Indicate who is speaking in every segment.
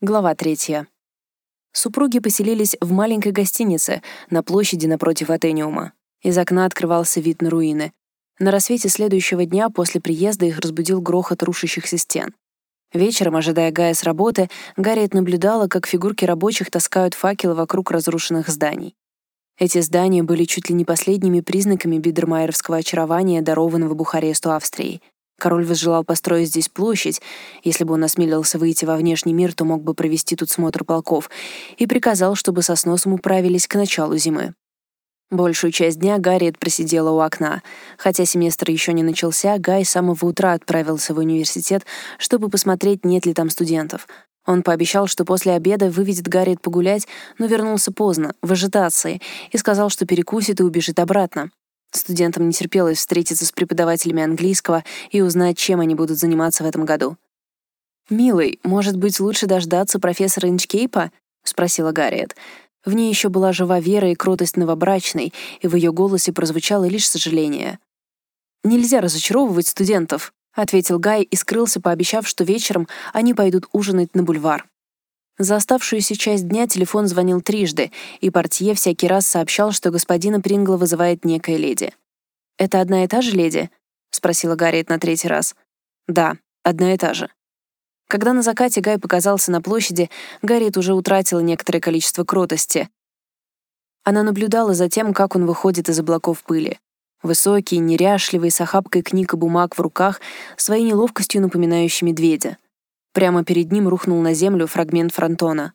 Speaker 1: Глава третья. Супруги поселились в маленькой гостинице на площади напротив Атениума. Из окна открывался вид на руины. На рассвете следующего дня после приезда их разбудил грохот рушащихся стен. Вечером, ожидая Гая с работы, Гарриет наблюдала, как фигурки рабочих таскают факелы вокруг разрушенных зданий. Эти здания были чуть ли не последними признаками бидермайеровского очарования, дарованного Бухаресту Австрии — Король возжелал построить здесь площадь, если бы он осмелился выйти во внешний мир, то мог бы провести тут смотр полков, и приказал, чтобы со сносом управились к началу зимы. Большую часть дня Гарриет просидела у окна. Хотя семестр еще не начался, Гай с самого утра отправился в университет, чтобы посмотреть, нет ли там студентов. Он пообещал, что после обеда выведет Гарриет погулять, но вернулся поздно, в ажитации, и сказал, что перекусит и убежит обратно. Студентам не терпелось встретиться с преподавателями английского и узнать, чем они будут заниматься в этом году. «Милый, может быть, лучше дождаться профессора Инчкейпа?» — спросила Гарриет. В ней еще была жива вера и кротость новобрачной, и в ее голосе прозвучало лишь сожаление. «Нельзя разочаровывать студентов», — ответил Гай и скрылся, пообещав, что вечером они пойдут ужинать на бульвар. За оставшуюся часть дня телефон звонил трижды, и портье всякий раз сообщал, что господина Прингла вызывает некая леди. «Это одна и та же леди?» — спросила Гарриет на третий раз. «Да, одна и та же». Когда на закате Гай показался на площади, Гарриет уже утратила некоторое количество кротости. Она наблюдала за тем, как он выходит из облаков пыли. Высокий, неряшливый, с охапкой книг и бумаг в руках, своей неловкостью напоминающий медведя. Прямо перед ним рухнул на землю фрагмент фронтона.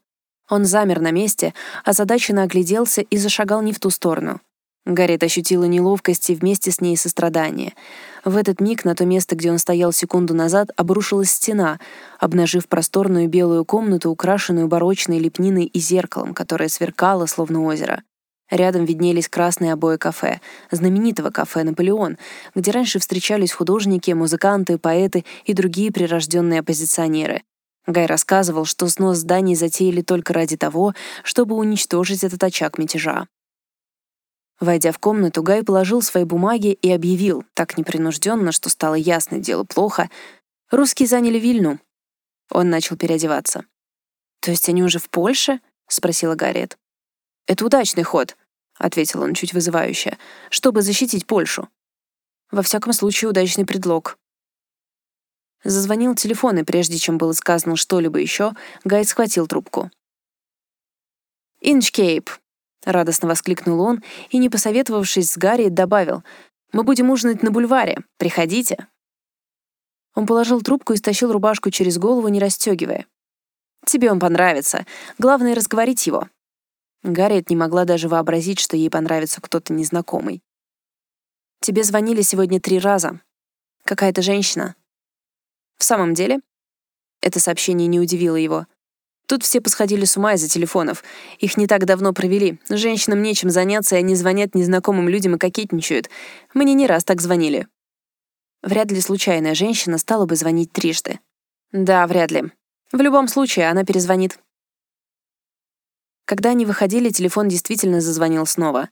Speaker 1: Он замер на месте, озадаченно огляделся и зашагал не в ту сторону. Гарриет ощутила неловкость и вместе с ней сострадание. В этот миг на то место, где он стоял секунду назад, обрушилась стена, обнажив просторную белую комнату, украшенную барочной лепниной и зеркалом, которое сверкало, словно озеро. Рядом виднелись красные обои кафе, знаменитого кафе «Наполеон», где раньше встречались художники, музыканты, поэты и другие прирожденные оппозиционеры. Гай рассказывал, что снос зданий затеяли только ради того, чтобы уничтожить этот очаг мятежа. Войдя в комнату, Гай положил свои бумаги и объявил, так непринужденно, что стало ясно, дело плохо, «Русские заняли Вильну». Он начал переодеваться. «То есть они уже в Польше?» — спросила Гарриет. «Это удачный ход», — ответил он чуть вызывающе, «чтобы защитить Польшу». Во всяком случае, удачный предлог. Зазвонил телефон, и прежде чем было сказано что-либо еще, Гайд схватил трубку. «Инчкейп», — радостно воскликнул он и, не посоветовавшись с Гарри, добавил, «Мы будем ужинать на бульваре. Приходите». Он положил трубку и стащил рубашку через голову, не расстегивая. «Тебе он понравится. Главное — разговорить его. Гарриет не могла даже вообразить, что ей понравится кто-то незнакомый. «Тебе звонили сегодня три раза. Какая-то женщина». «В самом деле?» Это сообщение не удивило его. Тут все посходили с ума из-за телефонов. Их не так давно провели. Женщинам нечем заняться, и они звонят незнакомым людям и кокетничают. Мне не раз так звонили. Вряд ли случайная женщина стала бы звонить трижды. Да, вряд ли. В любом случае, она перезвонит. Когда они выходили, телефон действительно зазвонил снова.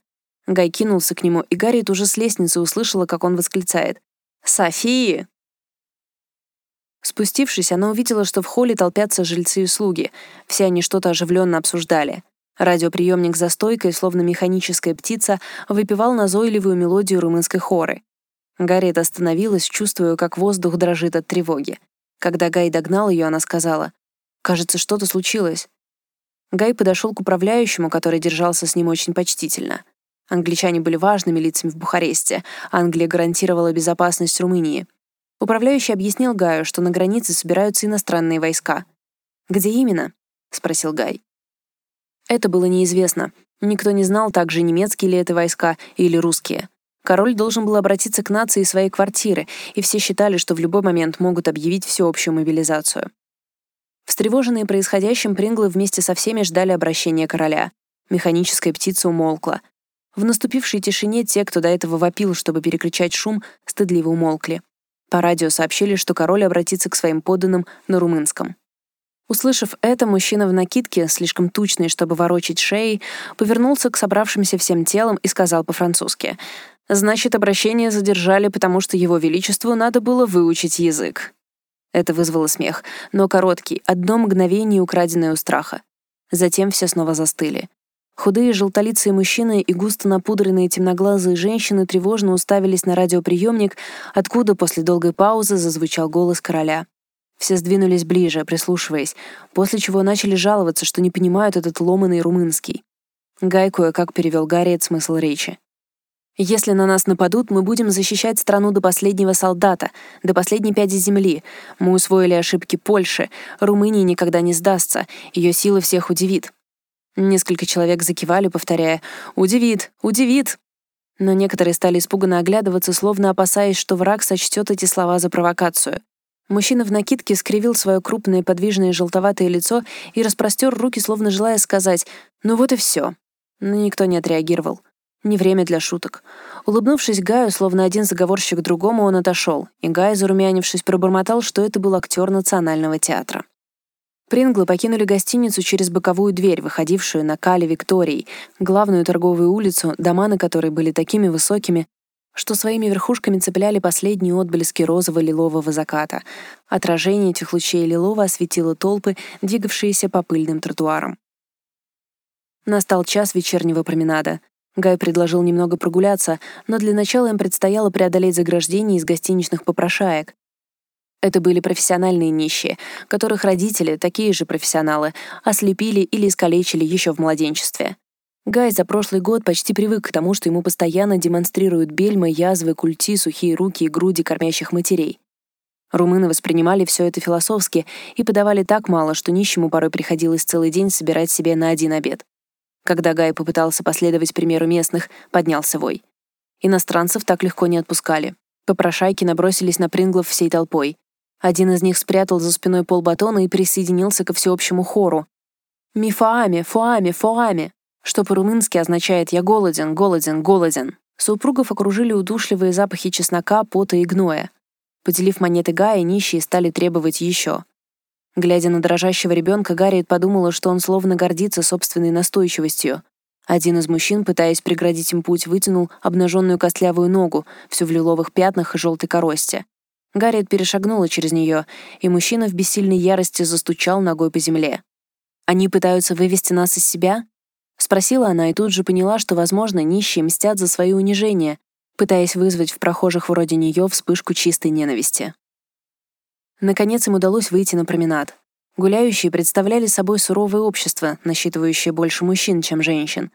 Speaker 1: Гай кинулся к нему, и Гарриет уже с лестницы услышала, как он восклицает. «Софии!» Спустившись, она увидела, что в холле толпятся жильцы и слуги. Все они что-то оживленно обсуждали. Радиоприемник за стойкой, словно механическая птица, выпивал назойливую мелодию румынской хоры. Гарриет остановилась, чувствуя, как воздух дрожит от тревоги. Когда Гай догнал ее, она сказала, «Кажется, что-то случилось». Гай подошел к управляющему, который держался с ним очень почтительно. Англичане были важными лицами в Бухаресте. Англия гарантировала безопасность Румынии. Управляющий объяснил Гаю, что на границе собираются иностранные войска. «Где именно?» — спросил Гай. Это было неизвестно. Никто не знал, также немецкие ли это войска или русские. Король должен был обратиться к нации своей квартиры, и все считали, что в любой момент могут объявить всеобщую мобилизацию. Встревоженные происходящим, Принглы вместе со всеми ждали обращения короля. Механическая птица умолкла. В наступившей тишине те, кто до этого вопил, чтобы перекричать шум, стыдливо умолкли. По радио сообщили, что король обратится к своим подданным на румынском. Услышав это, мужчина в накидке, слишком тучный, чтобы ворочить шеей, повернулся к собравшимся всем телом и сказал по-французски. «Значит, обращение задержали, потому что его величеству надо было выучить язык». Это вызвало смех, но короткий, одно мгновение украденное у страха. Затем все снова застыли. Худые желтолицые мужчины и густо напудренные темноглазые женщины тревожно уставились на радиоприемник, откуда после долгой паузы зазвучал голос короля. Все сдвинулись ближе, прислушиваясь, после чего начали жаловаться, что не понимают этот ломаный румынский. Гай кое-как перевел Гарриет смысл речи. «Если на нас нападут, мы будем защищать страну до последнего солдата, до последней пяди земли. Мы усвоили ошибки Польши. Румыния никогда не сдастся. Ее сила всех удивит. Несколько человек закивали, повторяя «Удивит! Удивит!». Но некоторые стали испуганно оглядываться, словно опасаясь, что враг сочтет эти слова за провокацию. Мужчина в накидке скривил свое крупное подвижное желтоватое лицо и распростер руки, словно желая сказать «Ну вот и все». Но никто не отреагировал. Не время для шуток. Улыбнувшись Гаю, словно один заговорщик другому, он отошел, и Гай, зарумянившись, пробормотал, что это был актер Национального театра. Принглы покинули гостиницу через боковую дверь, выходившую на Кали Виктории, главную торговую улицу, дома на которой были такими высокими, что своими верхушками цепляли последние отблески розово-лилового заката. Отражение этих лучей лилова осветило толпы, двигавшиеся по пыльным тротуарам. Настал час вечернего променада. Гай предложил немного прогуляться, но для начала им предстояло преодолеть заграждение из гостиничных попрошаек. Это были профессиональные нищие, которых родители, такие же профессионалы, ослепили или искалечили еще в младенчестве. Гай за прошлый год почти привык к тому, что ему постоянно демонстрируют бельмы, язвы, культи, сухие руки и груди кормящих матерей. Румыны воспринимали все это философски и подавали так мало, что нищему порой приходилось целый день собирать себе на один обед. Когда Гай попытался последовать примеру местных, поднялся вой. Иностранцев так легко не отпускали. Попрошайки набросились на Принглов всей толпой. Один из них спрятал за спиной полбатона и присоединился ко всеобщему хору. «Мифаами, фуами, фуами», что по-румынски означает «я голоден, голоден, голоден». Супругов окружили удушливые запахи чеснока, пота и гноя. Поделив монеты Гая, нищие стали требовать еще. Глядя на дрожащего ребенка, Гарриет подумала, что он словно гордится собственной настойчивостью. Один из мужчин, пытаясь преградить им путь, вытянул обнаженную костлявую ногу, всю в лиловых пятнах и желтой коросте. Гарриет перешагнула через нее, и мужчина в бессильной ярости застучал ногой по земле. «Они пытаются вывести нас из себя?» Спросила она и тут же поняла, что, возможно, нищие мстят за свои унижения, пытаясь вызвать в прохожих вроде нее вспышку чистой ненависти. Наконец им удалось выйти на променад. Гуляющие представляли собой суровое общество, насчитывающее больше мужчин, чем женщин.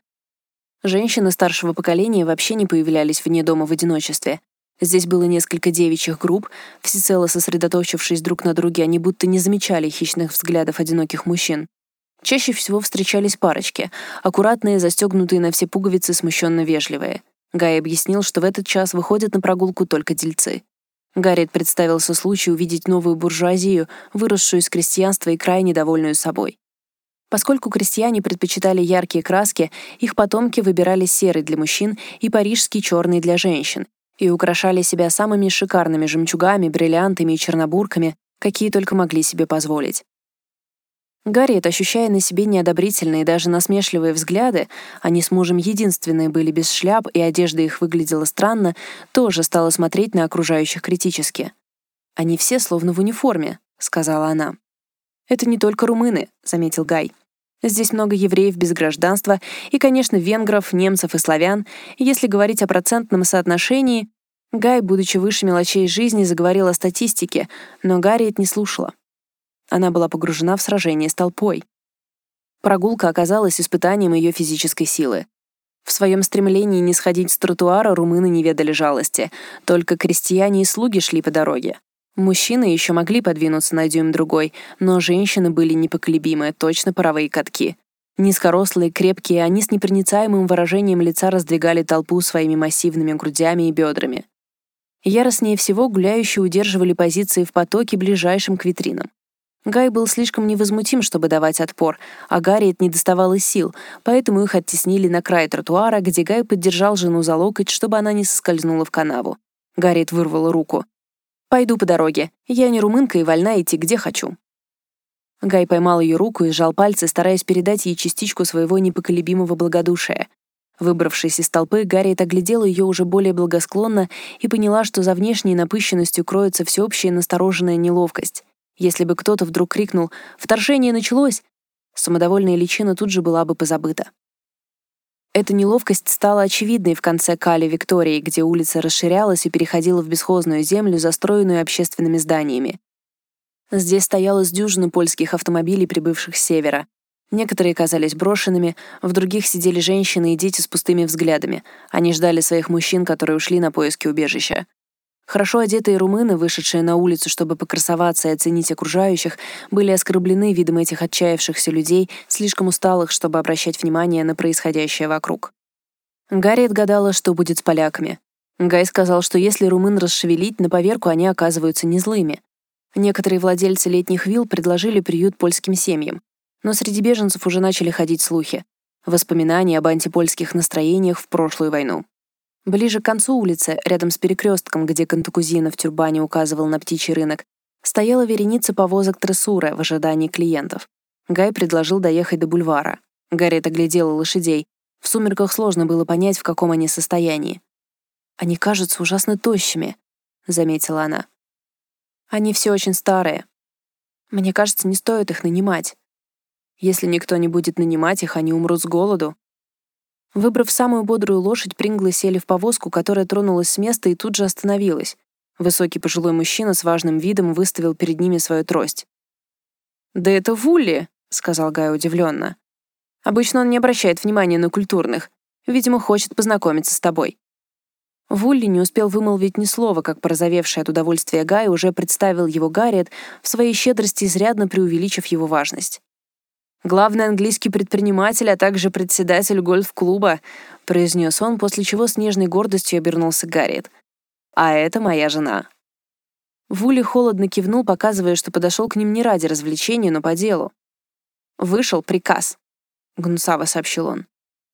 Speaker 1: Женщины старшего поколения вообще не появлялись вне дома в одиночестве, Здесь было несколько девичьих групп, всецело сосредоточившись друг на друге, они будто не замечали хищных взглядов одиноких мужчин. Чаще всего встречались парочки, аккуратные, застегнутые на все пуговицы, смущенно вежливые. Гай объяснил, что в этот час выходят на прогулку только дельцы. Гарриет представился случай увидеть новую буржуазию, выросшую из крестьянства и крайне довольную собой. Поскольку крестьяне предпочитали яркие краски, их потомки выбирали серый для мужчин и парижский черный для женщин, и украшали себя самыми шикарными жемчугами, бриллиантами и чернобурками, какие только могли себе позволить. Гарриет, ощущая на себе неодобрительные и даже насмешливые взгляды, они с мужем единственные были без шляп, и одежда их выглядела странно, тоже стала смотреть на окружающих критически. «Они все словно в униформе», — сказала она. «Это не только румыны», — заметил Гай. Здесь много евреев без гражданства и, конечно, венгров, немцев и славян. если говорить о процентном соотношении, Гай, будучи выше мелочей жизни, заговорил о статистике, но Гарриет не слушала. Она была погружена в сражение с толпой. Прогулка оказалась испытанием ее физической силы. В своем стремлении не сходить с тротуара румыны не ведали жалости, только крестьяне и слуги шли по дороге. Мужчины еще могли подвинуться на дюйм другой, но женщины были непоколебимы, точно паровые катки. Низкорослые, крепкие, они с непроницаемым выражением лица раздвигали толпу своими массивными грудями и бедрами. Яростнее всего гуляющие удерживали позиции в потоке, ближайшем к витринам. Гай был слишком невозмутим, чтобы давать отпор, а Гарриет не доставала сил, поэтому их оттеснили на край тротуара, где Гай поддержал жену за локоть, чтобы она не соскользнула в канаву. Гарриет вырвала руку. «Пойду по дороге. Я не румынка и вольна идти где хочу». Гай поймал ее руку и сжал пальцы, стараясь передать ей частичку своего непоколебимого благодушия. Выбравшись из толпы, Гарриет оглядела ее уже более благосклонно и поняла, что за внешней напыщенностью кроется всеобщая настороженная неловкость. Если бы кто-то вдруг крикнул «Вторжение началось!», самодовольная личина тут же была бы позабыта. Эта неловкость стала очевидной в конце Кали Виктории, где улица расширялась и переходила в бесхозную землю, застроенную общественными зданиями. Здесь стояло с дюжины польских автомобилей, прибывших с севера. Некоторые казались брошенными, в других сидели женщины и дети с пустыми взглядами. Они ждали своих мужчин, которые ушли на поиски убежища. Хорошо одетые румыны, вышедшие на улицу, чтобы покрасоваться и оценить окружающих, были оскорблены видом этих отчаявшихся людей, слишком усталых, чтобы обращать внимание на происходящее вокруг. Гарри отгадала, что будет с поляками. Гай сказал, что если румын расшевелить, на поверку они оказываются не злыми. Некоторые владельцы летних вилл предложили приют польским семьям. Но среди беженцев уже начали ходить слухи. Воспоминания об антипольских настроениях в прошлую войну. Ближе к концу улицы, рядом с перекрестком, где Кантакузина в тюрбане указывал на птичий рынок, стояла вереница повозок трессура в ожидании клиентов. Гай предложил доехать до бульвара. Гарриет оглядела лошадей. В сумерках сложно было понять, в каком они состоянии. «Они кажутся ужасно тощими», — заметила она. «Они все очень старые. Мне кажется, не стоит их нанимать. Если никто не будет нанимать их, они умрут с голоду. Выбрав самую бодрую лошадь, Принглы сели в повозку, которая тронулась с места и тут же остановилась. Высокий пожилой мужчина с важным видом выставил перед ними свою трость. «Да это Вулли», — сказал Гай удивленно. «Обычно он не обращает внимания на культурных. Видимо, хочет познакомиться с тобой». Вулли не успел вымолвить ни слова, как порозовевший от удовольствия Гай уже представил его Гарриет в своей щедрости, изрядно преувеличив его важность главный английский предприниматель, а также председатель гольф-клуба», — произнес он, после чего с нежной гордостью обернулся Гарриет. «А это моя жена». Вули холодно кивнул, показывая, что подошел к ним не ради развлечения, но по делу. «Вышел приказ», — гнусаво сообщил он.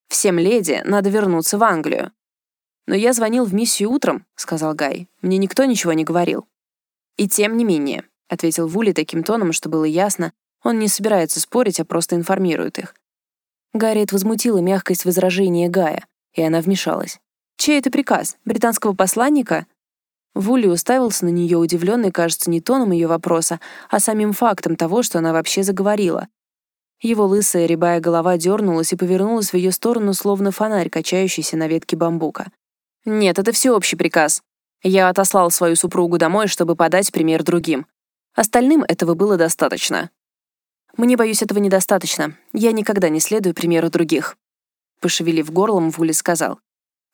Speaker 1: «Всем леди надо вернуться в Англию». «Но я звонил в миссию утром», — сказал Гай. «Мне никто ничего не говорил». «И тем не менее», — ответил Вули таким тоном, что было ясно, он не собирается спорить, а просто информирует их. Гарриет возмутила мягкость возражения Гая, и она вмешалась. «Чей это приказ? Британского посланника?» Вулли уставился на нее, удивленный, кажется, не тоном ее вопроса, а самим фактом того, что она вообще заговорила. Его лысая рябая голова дернулась и повернулась в ее сторону, словно фонарь, качающийся на ветке бамбука. «Нет, это всеобщий приказ. Я отослал свою супругу домой, чтобы подать пример другим. Остальным этого было достаточно. Мне, боюсь, этого недостаточно. Я никогда не следую примеру других. Пошевелив горлом, Вули сказал.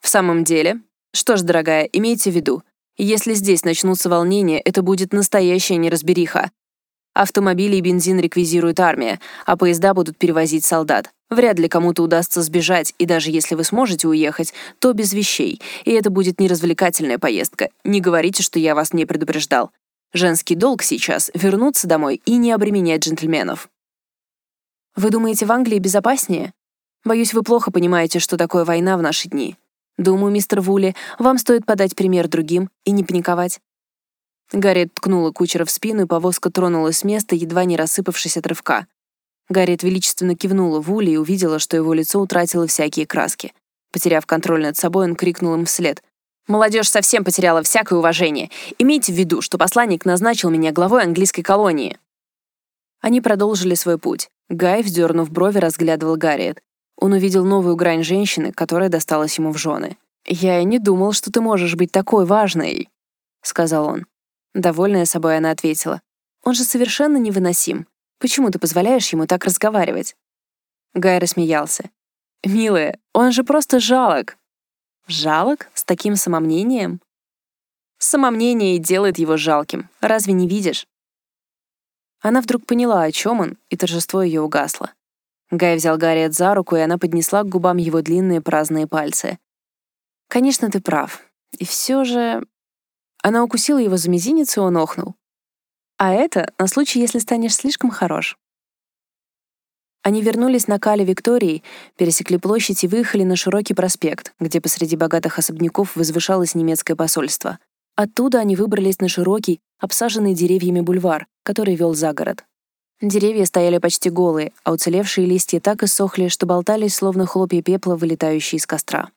Speaker 1: В самом деле? Что ж, дорогая, имейте в виду, если здесь начнутся волнения, это будет настоящая неразбериха. Автомобили и бензин реквизирует армия, а поезда будут перевозить солдат. Вряд ли кому-то удастся сбежать, и даже если вы сможете уехать, то без вещей, и это будет неразвлекательная поездка. Не говорите, что я вас не предупреждал. Женский долг сейчас — вернуться домой и не обременять джентльменов. Вы думаете, в Англии безопаснее? Боюсь, вы плохо понимаете, что такое война в наши дни. Думаю, мистер Вули, вам стоит подать пример другим и не паниковать. Гарриет ткнула кучера в спину, и повозка тронулась с места, едва не рассыпавшись от рывка. Гарриет величественно кивнула Вули и увидела, что его лицо утратило всякие краски. Потеряв контроль над собой, он крикнул им вслед. Молодежь совсем потеряла всякое уважение. Имейте в виду, что посланник назначил меня главой английской колонии». Они продолжили свой путь. Гай, вздернув брови, разглядывал Гарриет. Он увидел новую грань женщины, которая досталась ему в жены. «Я и не думал, что ты можешь быть такой важной», — сказал он. Довольная собой, она ответила. «Он же совершенно невыносим. Почему ты позволяешь ему так разговаривать?» Гай рассмеялся. «Милая, он же просто жалок. Жалок? С таким самомнением? Самомнение делает его жалким. Разве не видишь? Она вдруг поняла, о чем он, и торжество ее угасло. Гай взял Гарриет за руку, и она поднесла к губам его длинные праздные пальцы. «Конечно, ты прав. И все же...» Она укусила его за мизинец, и он охнул. «А это на случай, если станешь слишком хорош». Они вернулись на Кале Виктории, пересекли площадь и выехали на широкий проспект, где посреди богатых особняков возвышалось немецкое посольство. Оттуда они выбрались на широкий, обсаженный деревьями бульвар, который вел за город. Деревья стояли почти голые, а уцелевшие листья так иссохли, что болтались, словно хлопья пепла, вылетающие из костра.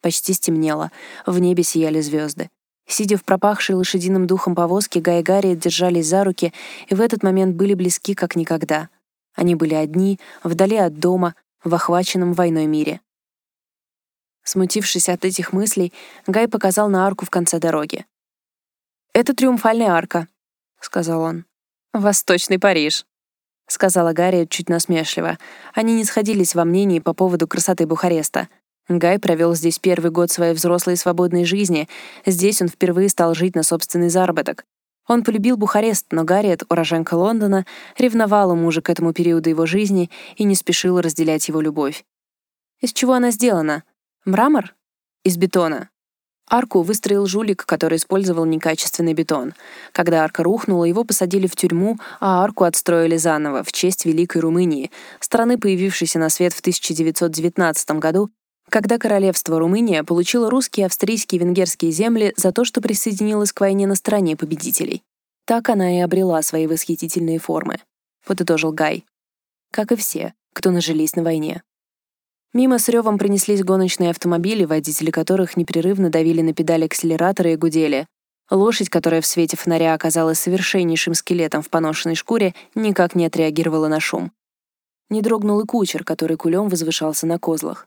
Speaker 1: Почти стемнело, в небе сияли звезды. Сидя в пропахшей лошадиным духом повозке, Гай и Гарри держались за руки и в этот момент были близки как никогда. Они были одни, вдали от дома, в охваченном войной мире. Смутившись от этих мыслей, Гай показал на арку в конце дороги. «Это триумфальная арка», — сказал он. «Восточный Париж», — сказала Гарри чуть насмешливо. Они не сходились во мнении по поводу красоты Бухареста. Гай провел здесь первый год своей взрослой свободной жизни. Здесь он впервые стал жить на собственный заработок. Он полюбил Бухарест, но Гарриет, уроженка Лондона, ревновала мужа к этому периоду его жизни и не спешила разделять его любовь. Из чего она сделана? Мрамор? Из бетона. Арку выстроил жулик, который использовал некачественный бетон. Когда арка рухнула, его посадили в тюрьму, а арку отстроили заново в честь Великой Румынии, страны, появившейся на свет в 1919 году когда королевство Румыния получило русские, австрийские и венгерские земли за то, что присоединилось к войне на стороне победителей. Так она и обрела свои восхитительные формы, подытожил Гай. Как и все, кто нажились на войне. Мимо с ревом принеслись гоночные автомобили, водители которых непрерывно давили на педали акселератора и гудели. Лошадь, которая в свете фонаря оказалась совершеннейшим скелетом в поношенной шкуре, никак не отреагировала на шум. Не дрогнул и кучер, который кулем возвышался на козлах.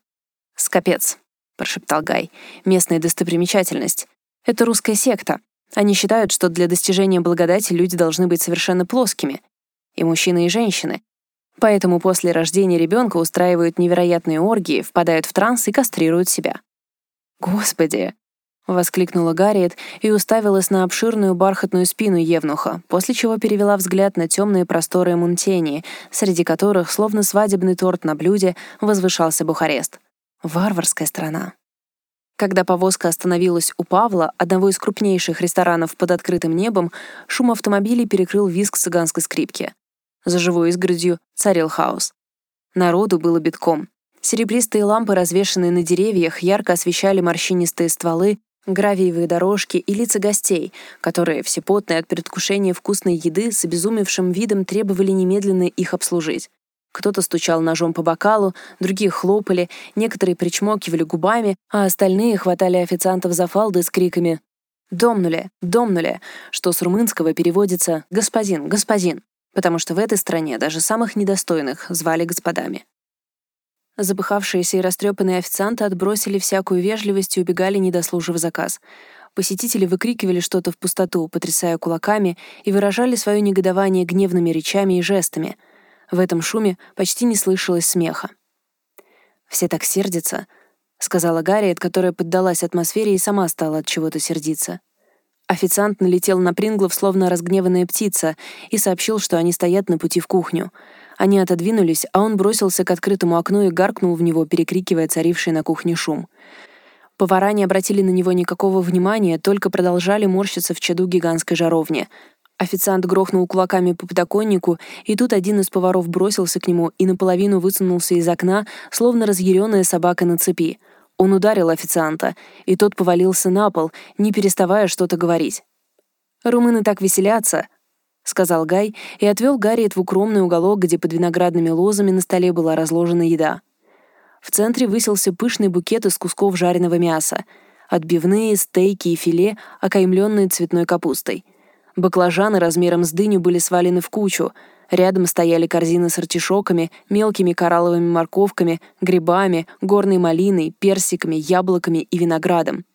Speaker 1: «Скопец», — прошептал Гай. «Местная достопримечательность. Это русская секта. Они считают, что для достижения благодати люди должны быть совершенно плоскими. И мужчины, и женщины. Поэтому после рождения ребенка устраивают невероятные оргии, впадают в транс и кастрируют себя». «Господи!» — воскликнула Гарриет и уставилась на обширную бархатную спину Евнуха, после чего перевела взгляд на темные просторы Мунтении, среди которых, словно свадебный торт на блюде, возвышался Бухарест. Варварская страна. Когда повозка остановилась у Павла, одного из крупнейших ресторанов под открытым небом, шум автомобилей перекрыл визг цыганской скрипки. За живой изгородью царил хаос. Народу было битком. Серебристые лампы, развешанные на деревьях, ярко освещали морщинистые стволы, гравиевые дорожки и лица гостей, которые, всепотные от предвкушения вкусной еды, с обезумевшим видом требовали немедленно их обслужить. Кто-то стучал ножом по бокалу, другие хлопали, некоторые причмокивали губами, а остальные хватали официантов за фалды с криками «Домнуле! Домнуле!», что с румынского переводится «господин, господин», потому что в этой стране даже самых недостойных звали господами. Запыхавшиеся и растрепанные официанты отбросили всякую вежливость и убегали, не дослужив заказ. Посетители выкрикивали что-то в пустоту, потрясая кулаками, и выражали свое негодование гневными речами и жестами — в этом шуме почти не слышалось смеха. «Все так сердятся», — сказала Гарриет, которая поддалась атмосфере и сама стала от чего-то сердиться. Официант налетел на Принглов, словно разгневанная птица, и сообщил, что они стоят на пути в кухню. Они отодвинулись, а он бросился к открытому окну и гаркнул в него, перекрикивая царивший на кухне шум. Повара не обратили на него никакого внимания, только продолжали морщиться в чаду гигантской жаровни. Официант грохнул кулаками по подоконнику, и тут один из поваров бросился к нему и наполовину высунулся из окна, словно разъяренная собака на цепи. Он ударил официанта, и тот повалился на пол, не переставая что-то говорить. «Румыны так веселятся», — сказал Гай и отвел Гарриет в укромный уголок, где под виноградными лозами на столе была разложена еда. В центре высился пышный букет из кусков жареного мяса, отбивные, стейки и филе, окаймленные цветной капустой — Баклажаны размером с дыню были свалены в кучу. Рядом стояли корзины с артишоками, мелкими коралловыми морковками, грибами, горной малиной, персиками, яблоками и виноградом.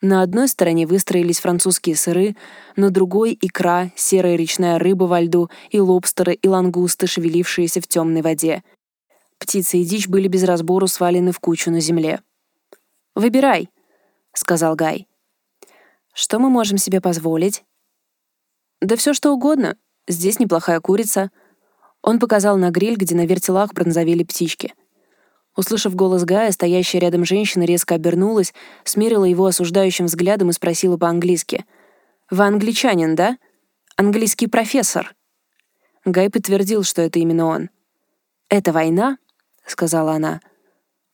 Speaker 1: На одной стороне выстроились французские сыры, на другой — икра, серая речная рыба во льду и лобстеры и лангусты, шевелившиеся в темной воде. Птицы и дичь были без разбору свалены в кучу на земле. «Выбирай», — сказал Гай. «Что мы можем себе позволить?» «Да все что угодно. Здесь неплохая курица». Он показал на гриль, где на вертелах бронзовели птички. Услышав голос Гая, стоящая рядом женщина резко обернулась, смерила его осуждающим взглядом и спросила по-английски. «Вы англичанин, да? Английский профессор?» Гай подтвердил, что это именно он. «Это война?» — сказала она.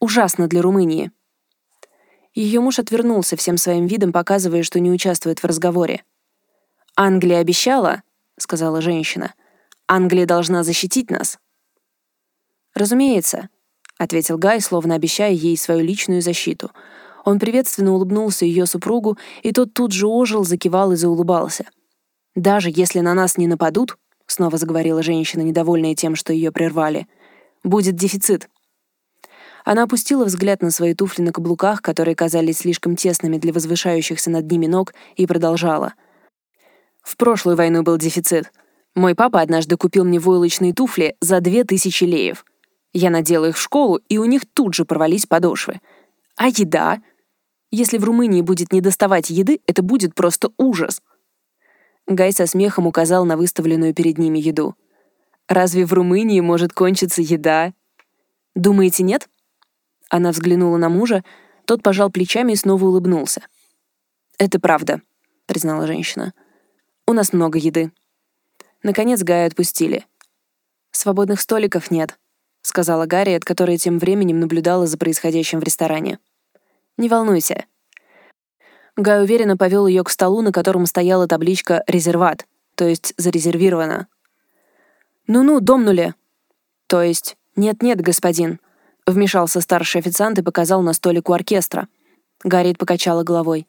Speaker 1: «Ужасно для Румынии». Ее муж отвернулся всем своим видом, показывая, что не участвует в разговоре. «Англия обещала», — сказала женщина. Англия должна защитить нас». «Разумеется», — ответил Гай, словно обещая ей свою личную защиту. Он приветственно улыбнулся ее супругу, и тот тут же ожил, закивал и заулыбался. «Даже если на нас не нападут», — снова заговорила женщина, недовольная тем, что ее прервали, — «будет дефицит». Она опустила взгляд на свои туфли на каблуках, которые казались слишком тесными для возвышающихся над ними ног, и продолжала. «В прошлую войну был дефицит. Мой папа однажды купил мне войлочные туфли за две тысячи леев. Я надела их в школу, и у них тут же порвались подошвы. А еда? Если в Румынии будет недоставать еды, это будет просто ужас. Гай со смехом указал на выставленную перед ними еду. «Разве в Румынии может кончиться еда?» «Думаете, нет?» Она взглянула на мужа, тот пожал плечами и снова улыбнулся. «Это правда», — признала женщина. «У нас много еды». Наконец Гая отпустили. «Свободных столиков нет», — сказала Гарриет, которая тем временем наблюдала за происходящим в ресторане. «Не волнуйся». Гай уверенно повел ее к столу, на котором стояла табличка «Резерват», то есть «Зарезервировано». «Ну-ну, домнули». «То есть «Нет-нет, господин», — вмешался старший официант и показал на столик у оркестра. Гарриет покачала головой.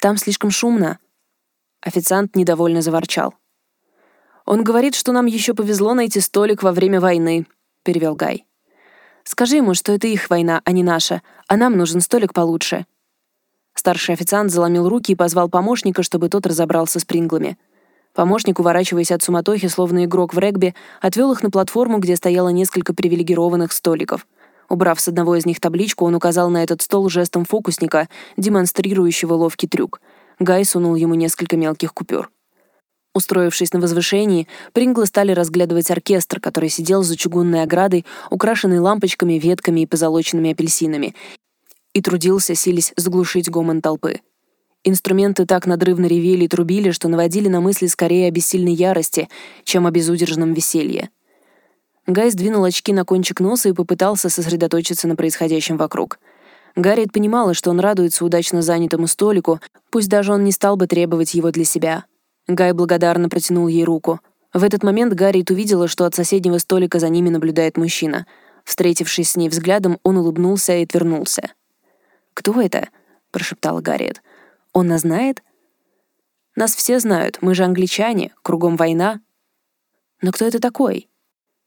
Speaker 1: «Там слишком шумно». Официант недовольно заворчал. «Он говорит, что нам еще повезло найти столик во время войны», — перевел Гай. «Скажи ему, что это их война, а не наша, а нам нужен столик получше». Старший официант заломил руки и позвал помощника, чтобы тот разобрался с принглами. Помощник, уворачиваясь от суматохи, словно игрок в регби, отвел их на платформу, где стояло несколько привилегированных столиков. Убрав с одного из них табличку, он указал на этот стол жестом фокусника, демонстрирующего ловкий трюк. Гай сунул ему несколько мелких купюр. Устроившись на возвышении, Принглы стали разглядывать оркестр, который сидел за чугунной оградой, украшенной лампочками, ветками и позолоченными апельсинами, и трудился, силясь заглушить гомон толпы. Инструменты так надрывно ревели и трубили, что наводили на мысли скорее о бессильной ярости, чем о безудержном веселье. Гай сдвинул очки на кончик носа и попытался сосредоточиться на происходящем вокруг. Гарриет понимала, что он радуется удачно занятому столику, пусть даже он не стал бы требовать его для себя — Гай благодарно протянул ей руку. В этот момент Гарриет увидела, что от соседнего столика за ними наблюдает мужчина. Встретившись с ней взглядом, он улыбнулся и отвернулся. «Кто это?» — прошептала Гарриет. «Он нас знает?» «Нас все знают, мы же англичане, кругом война». «Но кто это такой?»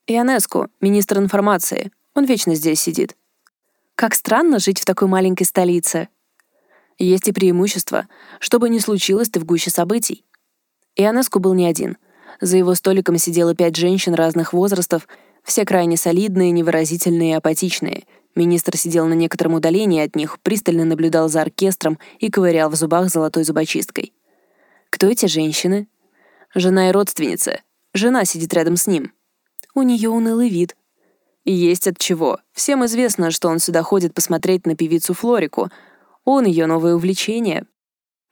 Speaker 1: «Ионеску, министр информации. Он вечно здесь сидит». «Как странно жить в такой маленькой столице». «Есть и преимущество. Что бы ни случилось, ты в гуще событий. Ионеску был не один. За его столиком сидело пять женщин разных возрастов, все крайне солидные, невыразительные и апатичные. Министр сидел на некотором удалении от них, пристально наблюдал за оркестром и ковырял в зубах золотой зубочисткой. Кто эти женщины? Жена и родственница. Жена сидит рядом с ним. У нее унылый вид. Есть от чего. Всем известно, что он сюда ходит посмотреть на певицу Флорику. Он ее новое увлечение.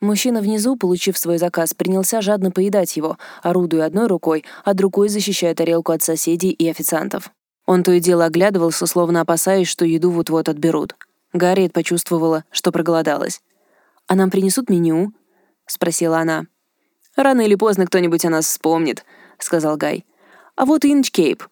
Speaker 1: Мужчина внизу, получив свой заказ, принялся жадно поедать его, орудуя одной рукой, а другой защищая тарелку от соседей и официантов. Он то и дело оглядывался, словно опасаясь, что еду вот-вот отберут. Гарриет почувствовала, что проголодалась. «А нам принесут меню?» — спросила она. «Рано или поздно кто-нибудь о нас вспомнит», — сказал Гай. «А вот и Инчкейп.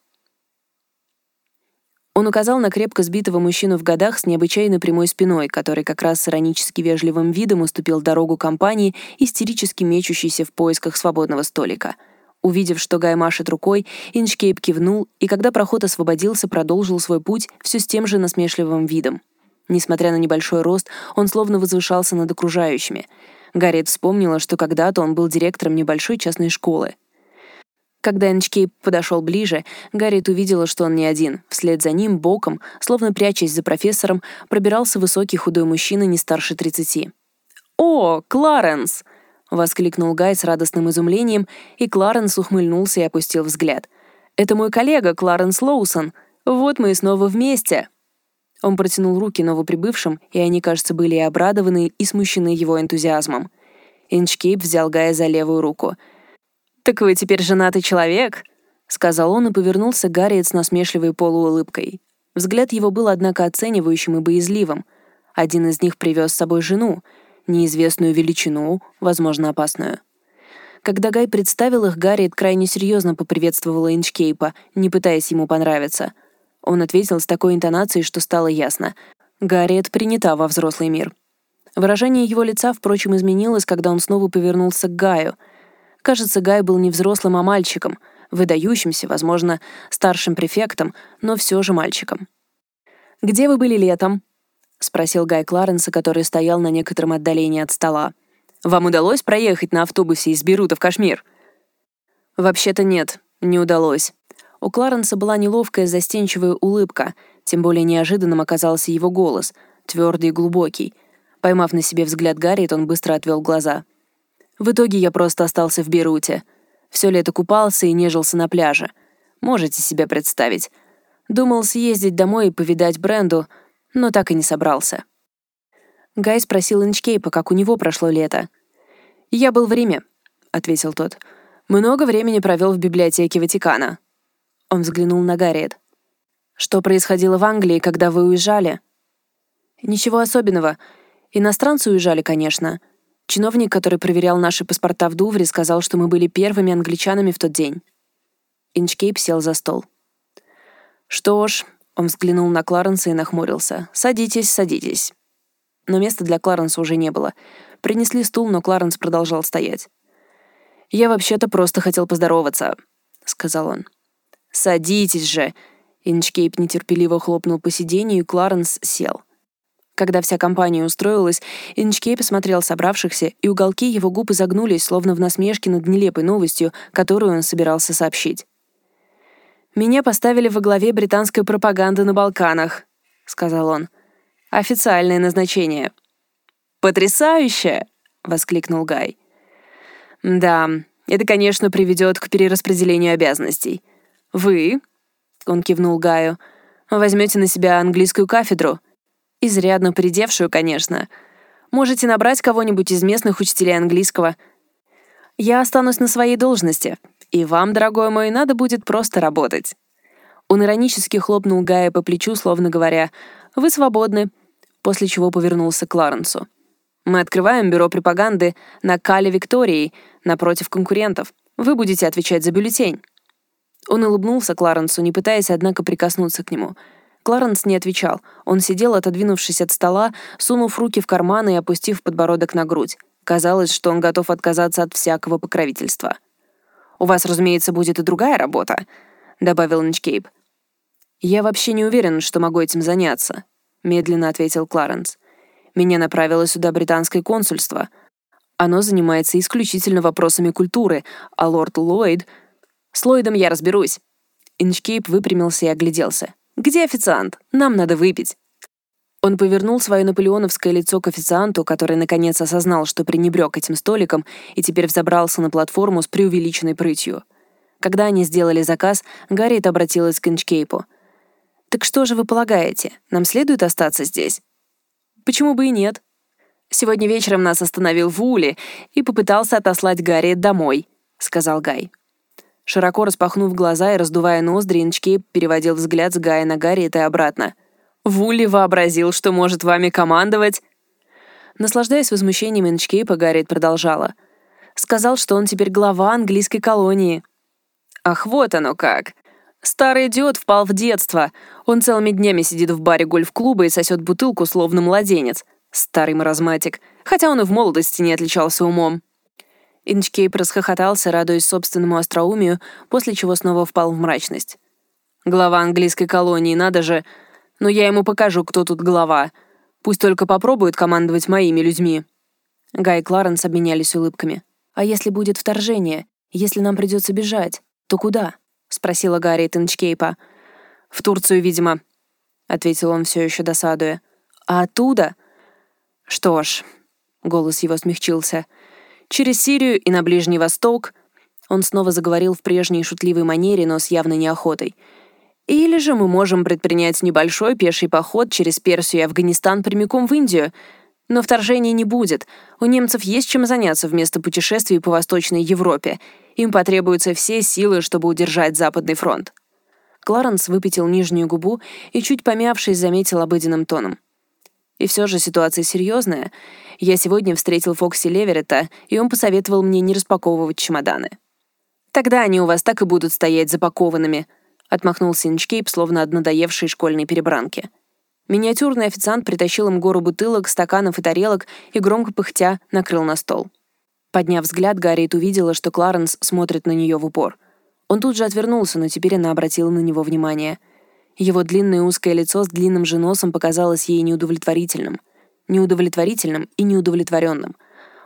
Speaker 1: Он указал на крепко сбитого мужчину в годах с необычайно прямой спиной, который как раз с иронически вежливым видом уступил дорогу компании, истерически мечущейся в поисках свободного столика. Увидев, что Гай машет рукой, Инчкейп кивнул, и когда проход освободился, продолжил свой путь все с тем же насмешливым видом. Несмотря на небольшой рост, он словно возвышался над окружающими. Гарриет вспомнила, что когда-то он был директором небольшой частной школы. Когда Энчкейп подошел ближе, Гарриет увидела, что он не один. Вслед за ним, боком, словно прячась за профессором, пробирался высокий худой мужчина не старше тридцати. «О, Кларенс!» — воскликнул Гай с радостным изумлением, и Кларенс ухмыльнулся и опустил взгляд. «Это мой коллега, Кларенс Лоусон. Вот мы и снова вместе!» Он протянул руки новоприбывшим, и они, кажется, были и обрадованы, и смущены его энтузиазмом. Инчкейп взял Гая за левую руку — «Так вы теперь женатый человек?» — сказал он и повернулся к Гарриет с насмешливой полуулыбкой. Взгляд его был, однако, оценивающим и боязливым. Один из них привез с собой жену, неизвестную величину, возможно, опасную. Когда Гай представил их, Гарриет крайне серьезно поприветствовала Инчкейпа, не пытаясь ему понравиться. Он ответил с такой интонацией, что стало ясно. Гарриет принята во взрослый мир. Выражение его лица, впрочем, изменилось, когда он снова повернулся к Гаю. Кажется, Гай был не взрослым, а мальчиком, выдающимся, возможно, старшим префектом, но все же мальчиком. «Где вы были летом?» — спросил Гай Кларенса, который стоял на некотором отдалении от стола. Вам удалось проехать на автобусе из Берута в Кашмир?» «Вообще-то нет, не удалось». У Кларенса была неловкая застенчивая улыбка, тем более неожиданным оказался его голос, твердый и глубокий. Поймав на себе взгляд Гарриет, он быстро отвел глаза. «В итоге я просто остался в Беруте. Все лето купался и нежился на пляже. Можете себе представить. Думал съездить домой и повидать Бренду, но так и не собрался». Гай спросил Инчкейпа, как у него прошло лето. «Я был в Риме», — ответил тот. «Много времени провел в библиотеке Ватикана». Он взглянул на Гарриет. «Что происходило в Англии, когда вы уезжали?» «Ничего особенного. Иностранцы уезжали, конечно. Чиновник, который проверял наши паспорта в Дувре, сказал, что мы были первыми англичанами в тот день». Инчкейп сел за стол. «Что ж», — он взглянул на Кларенса и нахмурился. «Садитесь, садитесь» но места для Кларенса уже не было. Принесли стул, но Кларенс продолжал стоять. «Я вообще-то просто хотел поздороваться», — сказал он. «Садитесь же!» Инчкейп нетерпеливо хлопнул по сиденью, и Кларенс сел. Когда вся компания устроилась, Инчкейп смотрел собравшихся, и уголки его губ изогнулись, словно в насмешке над нелепой новостью, которую он собирался сообщить. «Меня поставили во главе британской пропаганды на Балканах», — сказал он. Официальное назначение». «Потрясающе!» — воскликнул Гай. «Да, это, конечно, приведет к перераспределению обязанностей. Вы, — он кивнул Гаю, — возьмете на себя английскую кафедру. Изрядно придевшую, конечно. Можете набрать кого-нибудь из местных учителей английского. Я останусь на своей должности, и вам, дорогой мой, надо будет просто работать». Он иронически хлопнул Гая по плечу, словно говоря, «Вы свободны, после чего повернулся к Ларенсу. «Мы открываем бюро пропаганды на Кале Виктории, напротив конкурентов. Вы будете отвечать за бюллетень». Он улыбнулся Кларенсу, не пытаясь, однако, прикоснуться к нему. Кларенс не отвечал. Он сидел, отодвинувшись от стола, сунув руки в карманы и опустив подбородок на грудь. Казалось, что он готов отказаться от всякого покровительства. «У вас, разумеется, будет и другая работа», — добавил Ничкейп. «Я вообще не уверен, что могу этим заняться», — медленно ответил Кларенс. «Меня направило сюда британское консульство. Оно занимается исключительно вопросами культуры, а лорд Ллойд... С Ллойдом я разберусь». Инчкейп выпрямился и огляделся. «Где официант? Нам надо выпить». Он повернул свое наполеоновское лицо к официанту, который наконец осознал, что пренебрег этим столиком и теперь взобрался на платформу с преувеличенной прытью. Когда они сделали заказ, Гарриет обратилась к Инчкейпу — «Так что же вы полагаете, нам следует остаться здесь?» «Почему бы и нет?» «Сегодня вечером нас остановил Вули и попытался отослать Гарри домой», — сказал Гай. Широко распахнув глаза и раздувая ноздри, Инчкейп переводил взгляд с Гая на Гарриет и обратно. «Вули вообразил, что может вами командовать?» Наслаждаясь возмущением Инчкейпа, Гарриет продолжала. «Сказал, что он теперь глава английской колонии». «Ах, вот оно как!» Старый идиот впал в детство. Он целыми днями сидит в баре гольф-клуба и сосет бутылку, словно младенец. Старый маразматик. Хотя он и в молодости не отличался умом. Инчкейп расхохотался, радуясь собственному остроумию, после чего снова впал в мрачность. «Глава английской колонии, надо же. Но я ему покажу, кто тут глава. Пусть только попробует командовать моими людьми». Гай и Кларенс обменялись улыбками. «А если будет вторжение? Если нам придется бежать? То куда?» — спросила Гарри Тенчкейпа. «В Турцию, видимо», — ответил он все еще досадуя. «А оттуда?» «Что ж», — голос его смягчился, — «через Сирию и на Ближний Восток...» Он снова заговорил в прежней шутливой манере, но с явной неохотой. «Или же мы можем предпринять небольшой пеший поход через Персию и Афганистан прямиком в Индию. Но вторжения не будет. У немцев есть чем заняться вместо путешествий по Восточной Европе. Им потребуются все силы, чтобы удержать Западный фронт. Кларенс выпятил нижнюю губу и, чуть помявшись, заметил обыденным тоном. И все же ситуация серьезная. Я сегодня встретил Фокси Леверета, и он посоветовал мне не распаковывать чемоданы. «Тогда они у вас так и будут стоять запакованными», — отмахнулся Инчкейп, словно от надоевшей школьной перебранки. Миниатюрный официант притащил им гору бутылок, стаканов и тарелок и, громко пыхтя, накрыл на стол. Подняв взгляд, Гарриет увидела, что Кларенс смотрит на нее в упор. Он тут же отвернулся, но теперь она обратила на него внимание — его длинное узкое лицо с длинным же носом показалось ей неудовлетворительным. Неудовлетворительным и неудовлетворенным.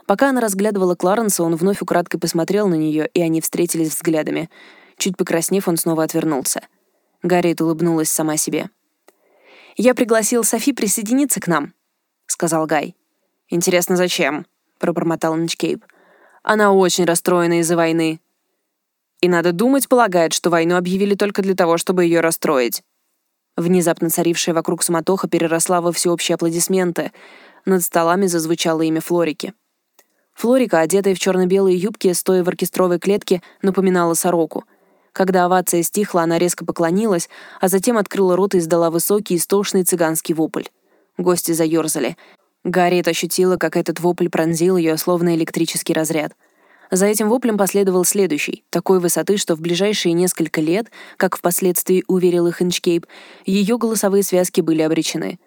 Speaker 1: Пока она разглядывала Кларенса, он вновь украдкой посмотрел на нее, и они встретились взглядами. Чуть покраснев, он снова отвернулся. Гарриет улыбнулась сама себе. «Я пригласил Софи присоединиться к нам», — сказал Гай. «Интересно, зачем?» — пробормотал Ничкейп. «Она очень расстроена из-за войны». «И надо думать, полагает, что войну объявили только для того, чтобы ее расстроить». Внезапно царившая вокруг суматоха переросла во всеобщие аплодисменты. Над столами зазвучало имя Флорики. Флорика, одетая в черно-белые юбки, стоя в оркестровой клетке, напоминала сороку. Когда овация стихла, она резко поклонилась, а затем открыла рот и издала высокий, истошный цыганский вопль. Гости заерзали. Гарриет ощутила, как этот вопль пронзил ее, словно электрический разряд — за этим воплем последовал следующий, такой высоты, что в ближайшие несколько лет, как впоследствии уверил их Инчкейп, ее голосовые связки были обречены.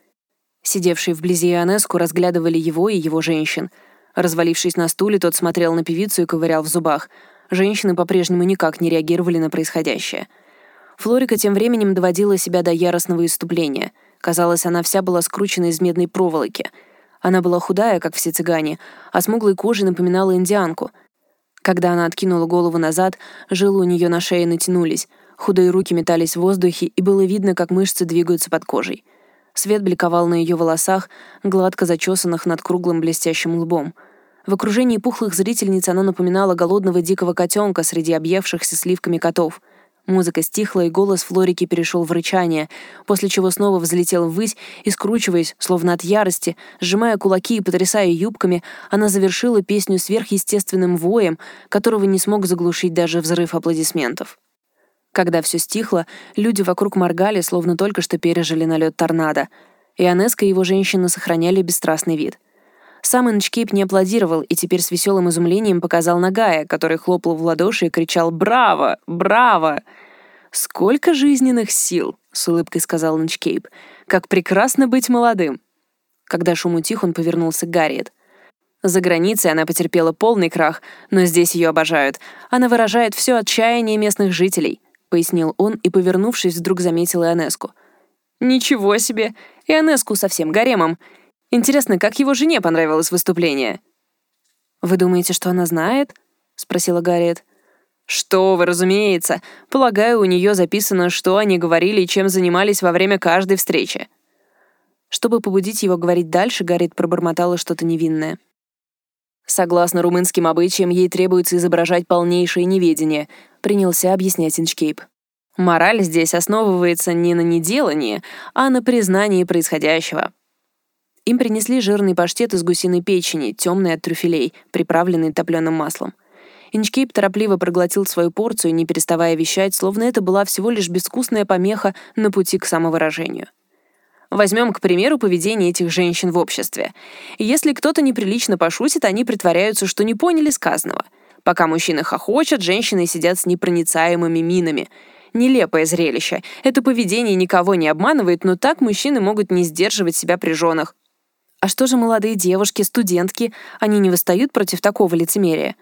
Speaker 1: Сидевшие вблизи Ионеску разглядывали его и его женщин. Развалившись на стуле, тот смотрел на певицу и ковырял в зубах. Женщины по-прежнему никак не реагировали на происходящее. Флорика тем временем доводила себя до яростного иступления. Казалось, она вся была скручена из медной проволоки. Она была худая, как все цыгане, а смуглой кожей напоминала индианку — когда она откинула голову назад, жилы у нее на шее натянулись, худые руки метались в воздухе, и было видно, как мышцы двигаются под кожей. Свет бликовал на ее волосах, гладко зачесанных над круглым блестящим лбом. В окружении пухлых зрительниц она напоминала голодного дикого котенка среди объевшихся сливками котов — Музыка стихла, и голос Флорики перешел в рычание, после чего снова взлетел ввысь и, скручиваясь, словно от ярости, сжимая кулаки и потрясая юбками, она завершила песню сверхъестественным воем, которого не смог заглушить даже взрыв аплодисментов. Когда все стихло, люди вокруг моргали, словно только что пережили налет торнадо. И Анеска и его женщина сохраняли бесстрастный вид — сам Инчкейп не аплодировал и теперь с веселым изумлением показал на Гая, который хлопал в ладоши и кричал «Браво! Браво!» «Сколько жизненных сил!» — с улыбкой сказал Инчкейп. «Как прекрасно быть молодым!» Когда шум утих, он повернулся к Гарриет. За границей она потерпела полный крах, но здесь ее обожают. Она выражает все отчаяние местных жителей, — пояснил он и, повернувшись, вдруг заметил Ионеску. «Ничего себе! Ионеску совсем гаремом! Интересно, как его жене понравилось выступление?» «Вы думаете, что она знает?» — спросила Гарриет. «Что вы, разумеется. Полагаю, у нее записано, что они говорили и чем занимались во время каждой встречи». Чтобы побудить его говорить дальше, Гарриет пробормотала что-то невинное. Согласно румынским обычаям, ей требуется изображать полнейшее неведение, принялся объяснять Инчкейп. Мораль здесь основывается не на неделании, а на признании происходящего. Им принесли жирный паштет из гусиной печени, темный от трюфелей, приправленный топленым маслом. Инчкейп торопливо проглотил свою порцию, не переставая вещать, словно это была всего лишь безвкусная помеха на пути к самовыражению. Возьмем, к примеру, поведение этих женщин в обществе. Если кто-то неприлично пошутит, они притворяются, что не поняли сказанного. Пока мужчины хохочут, женщины сидят с непроницаемыми минами. Нелепое зрелище. Это поведение никого не обманывает, но так мужчины могут не сдерживать себя при женах. А что же молодые девушки, студентки, они не восстают против такого лицемерия?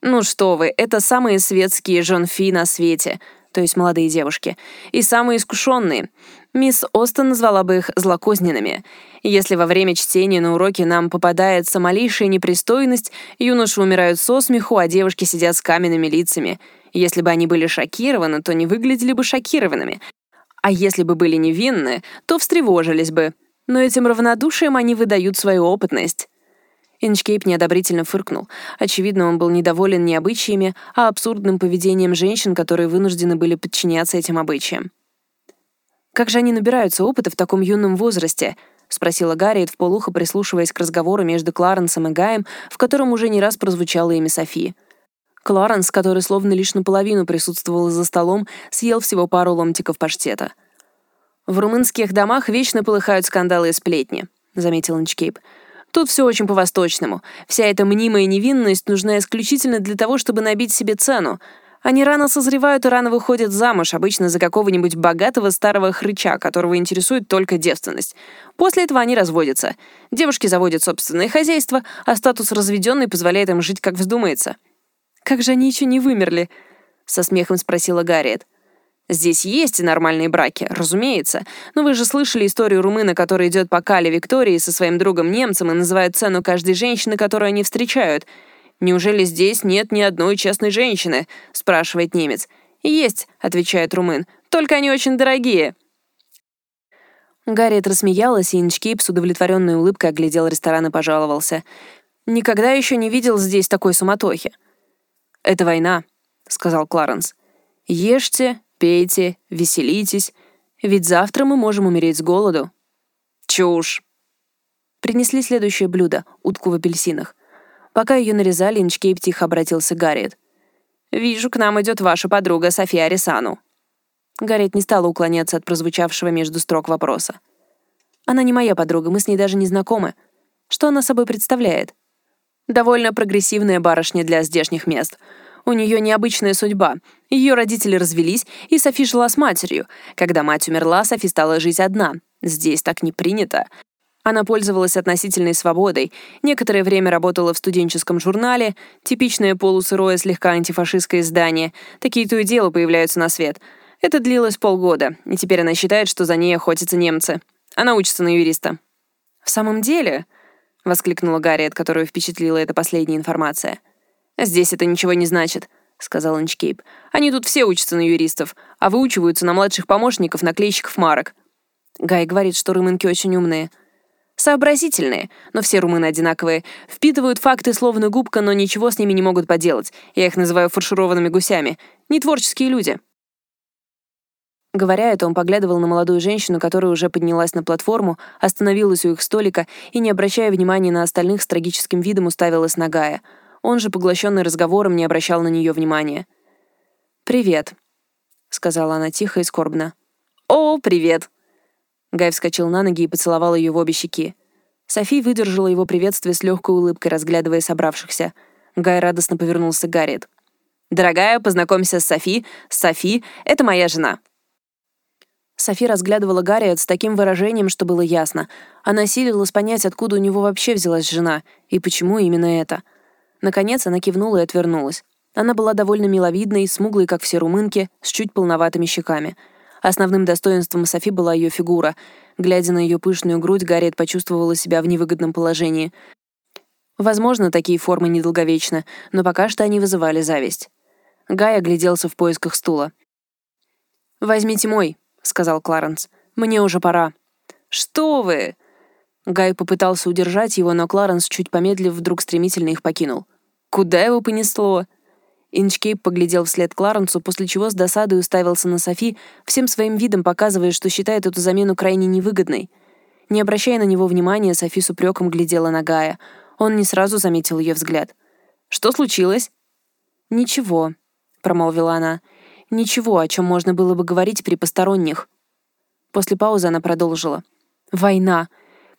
Speaker 1: Ну что вы, это самые светские жонфи на свете, то есть молодые девушки, и самые искушенные. Мисс Остон назвала бы их злокозненными. Если во время чтения на уроке нам попадается малейшая непристойность, юноши умирают со смеху, а девушки сидят с каменными лицами. Если бы они были шокированы, то не выглядели бы шокированными. А если бы были невинны, то встревожились бы но этим равнодушием они выдают свою опытность. Инчкейп неодобрительно фыркнул. Очевидно, он был недоволен не обычаями, а абсурдным поведением женщин, которые вынуждены были подчиняться этим обычаям. «Как же они набираются опыта в таком юном возрасте?» — спросила Гарриет вполуха, прислушиваясь к разговору между Кларенсом и Гаем, в котором уже не раз прозвучало имя Софи. Кларенс, который словно лишь наполовину присутствовал за столом, съел всего пару ломтиков паштета — в румынских домах вечно полыхают скандалы и сплетни. — заметил Инчкейп. «Тут все очень по-восточному. Вся эта мнимая невинность нужна исключительно для того, чтобы набить себе цену. Они рано созревают и рано выходят замуж, обычно за какого-нибудь богатого старого хрыча, которого интересует только девственность. После этого они разводятся. Девушки заводят собственное хозяйство, а статус разведенной позволяет им жить как вздумается. «Как же они еще не вымерли?» — со смехом спросила Гарриет. Здесь есть и нормальные браки, разумеется. Но вы же слышали историю румына, который идет по Кале Виктории со своим другом-немцем и называет цену каждой женщины, которую они встречают. «Неужели здесь нет ни одной честной женщины?» — спрашивает немец. «Есть», — отвечает румын. «Только они очень дорогие». Гарриет рассмеялась, и Инчкейп с удовлетворенной улыбкой оглядел ресторан и пожаловался. «Никогда еще не видел здесь такой суматохи». «Это война», — сказал Кларенс. «Ешьте, пейте, веселитесь, ведь завтра мы можем умереть с голоду». «Чушь!» Принесли следующее блюдо — утку в апельсинах. Пока ее нарезали, Инчкейп тихо обратился к Гарриет. «Вижу, к нам идет ваша подруга София Арисану». Гарриет не стала уклоняться от прозвучавшего между строк вопроса. «Она не моя подруга, мы с ней даже не знакомы. Что она собой представляет?» «Довольно прогрессивная барышня для здешних мест. У нее необычная судьба. Ее родители развелись, и Софи жила с матерью. Когда мать умерла, Софи стала жить одна. Здесь так не принято. Она пользовалась относительной свободой, некоторое время работала в студенческом журнале, типичное полусырое слегка антифашистское издание, такие то и дело появляются на свет. Это длилось полгода, и теперь она считает, что за ней охотятся немцы. Она учится на юриста. «В самом деле?» — воскликнула Гарриет, которую впечатлила эта последняя информация. «Здесь это ничего не значит», — сказал Инчкейп. «Они тут все учатся на юристов, а выучиваются на младших помощников наклейщиков марок». Гай говорит, что румынки очень умные — Сообразительные, но все румыны одинаковые. Впитывают факты словно губка, но ничего с ними не могут поделать. Я их называю фаршированными гусями. Не творческие люди. Говоря это, он поглядывал на молодую женщину, которая уже поднялась на платформу, остановилась у их столика и, не обращая внимания на остальных, с трагическим видом уставилась на Гая. Он же, поглощенный разговором, не обращал на нее внимания. «Привет», — сказала она тихо и скорбно. «О, привет!» Гай вскочил на ноги и поцеловал ее в обе щеки. Софи выдержала его приветствие с легкой улыбкой, разглядывая собравшихся. Гай радостно повернулся к Гарриет. «Дорогая, познакомься с Софи. Софи — это моя жена». Софи разглядывала Гарриет с таким выражением, что было ясно. Она силилась понять, откуда у него вообще взялась жена, и почему именно это. Наконец она кивнула и отвернулась. Она была довольно миловидной, смуглой, как все румынки, с чуть полноватыми щеками — Основным достоинством Софи была ее фигура. Глядя на ее пышную грудь, Гарриет почувствовала себя в невыгодном положении. Возможно, такие формы недолговечны, но пока что они вызывали зависть. Гай огляделся в поисках стула. «Возьмите мой», — сказал Кларенс. «Мне уже пора». «Что вы?» Гай попытался удержать его, но Кларенс, чуть помедлив, вдруг стремительно их покинул. «Куда его понесло?» Инчкейп поглядел вслед Кларенсу, после чего с досадой уставился на Софи, всем своим видом показывая, что считает эту замену крайне невыгодной. Не обращая на него внимания, Софи с упреком глядела на Гая. Он не сразу заметил ее взгляд. «Что случилось?» «Ничего», — промолвила она. «Ничего, о чем можно было бы говорить при посторонних». После паузы она продолжила. «Война.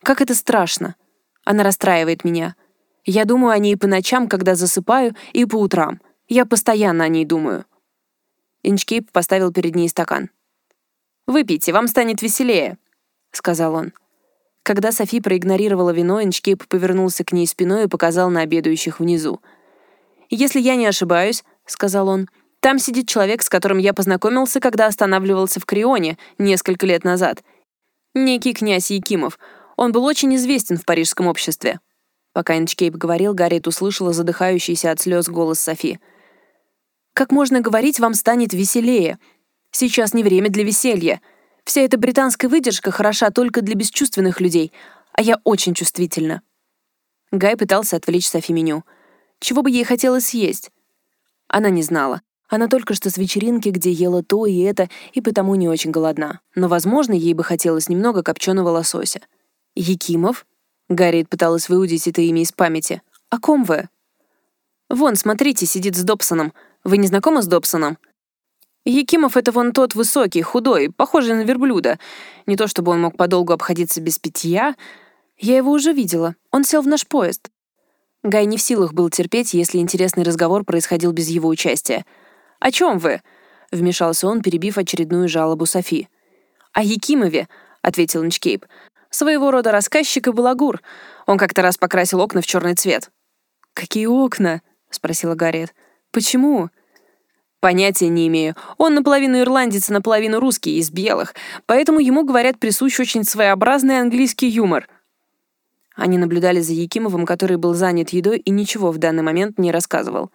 Speaker 1: Как это страшно. Она расстраивает меня. Я думаю о ней по ночам, когда засыпаю, и по утрам. Я постоянно о ней думаю». Инчкейп поставил перед ней стакан. «Выпейте, вам станет веселее», — сказал он. Когда Софи проигнорировала вино, Инчкейп повернулся к ней спиной и показал на обедающих внизу. «Если я не ошибаюсь», — сказал он, — «там сидит человек, с которым я познакомился, когда останавливался в Крионе несколько лет назад. Некий князь Якимов. Он был очень известен в парижском обществе». Пока Инчкейп говорил, Гарриет услышала задыхающийся от слез голос Софи. Как можно говорить, вам станет веселее? Сейчас не время для веселья. Вся эта британская выдержка хороша только для бесчувственных людей, а я очень чувствительна». Гай пытался отвлечь Софи меню. Чего бы ей хотелось съесть? Она не знала. Она только что с вечеринки, где ела то и это, и потому не очень голодна. Но, возможно, ей бы хотелось немного копченого лосося. «Якимов?» Гарриет пыталась выудить это имя из памяти. «О ком вы?» «Вон, смотрите, сидит с Добсоном. Вы не знакомы с Добсоном?» Якимов — это вон тот высокий, худой, похожий на верблюда. Не то чтобы он мог подолгу обходиться без питья. «Я его уже видела. Он сел в наш поезд». Гай не в силах был терпеть, если интересный разговор происходил без его участия. «О чем вы?» — вмешался он, перебив очередную жалобу Софи. «О Якимове», — ответил Инчкейп. «Своего рода рассказчик и балагур. Он как-то раз покрасил окна в черный цвет». «Какие окна?» — спросила Гарриет. «Почему?» «Понятия не имею. Он наполовину ирландец, наполовину русский, из белых, поэтому ему, говорят, присущ очень своеобразный английский юмор». Они наблюдали за Якимовым, который был занят едой и ничего в данный момент не рассказывал.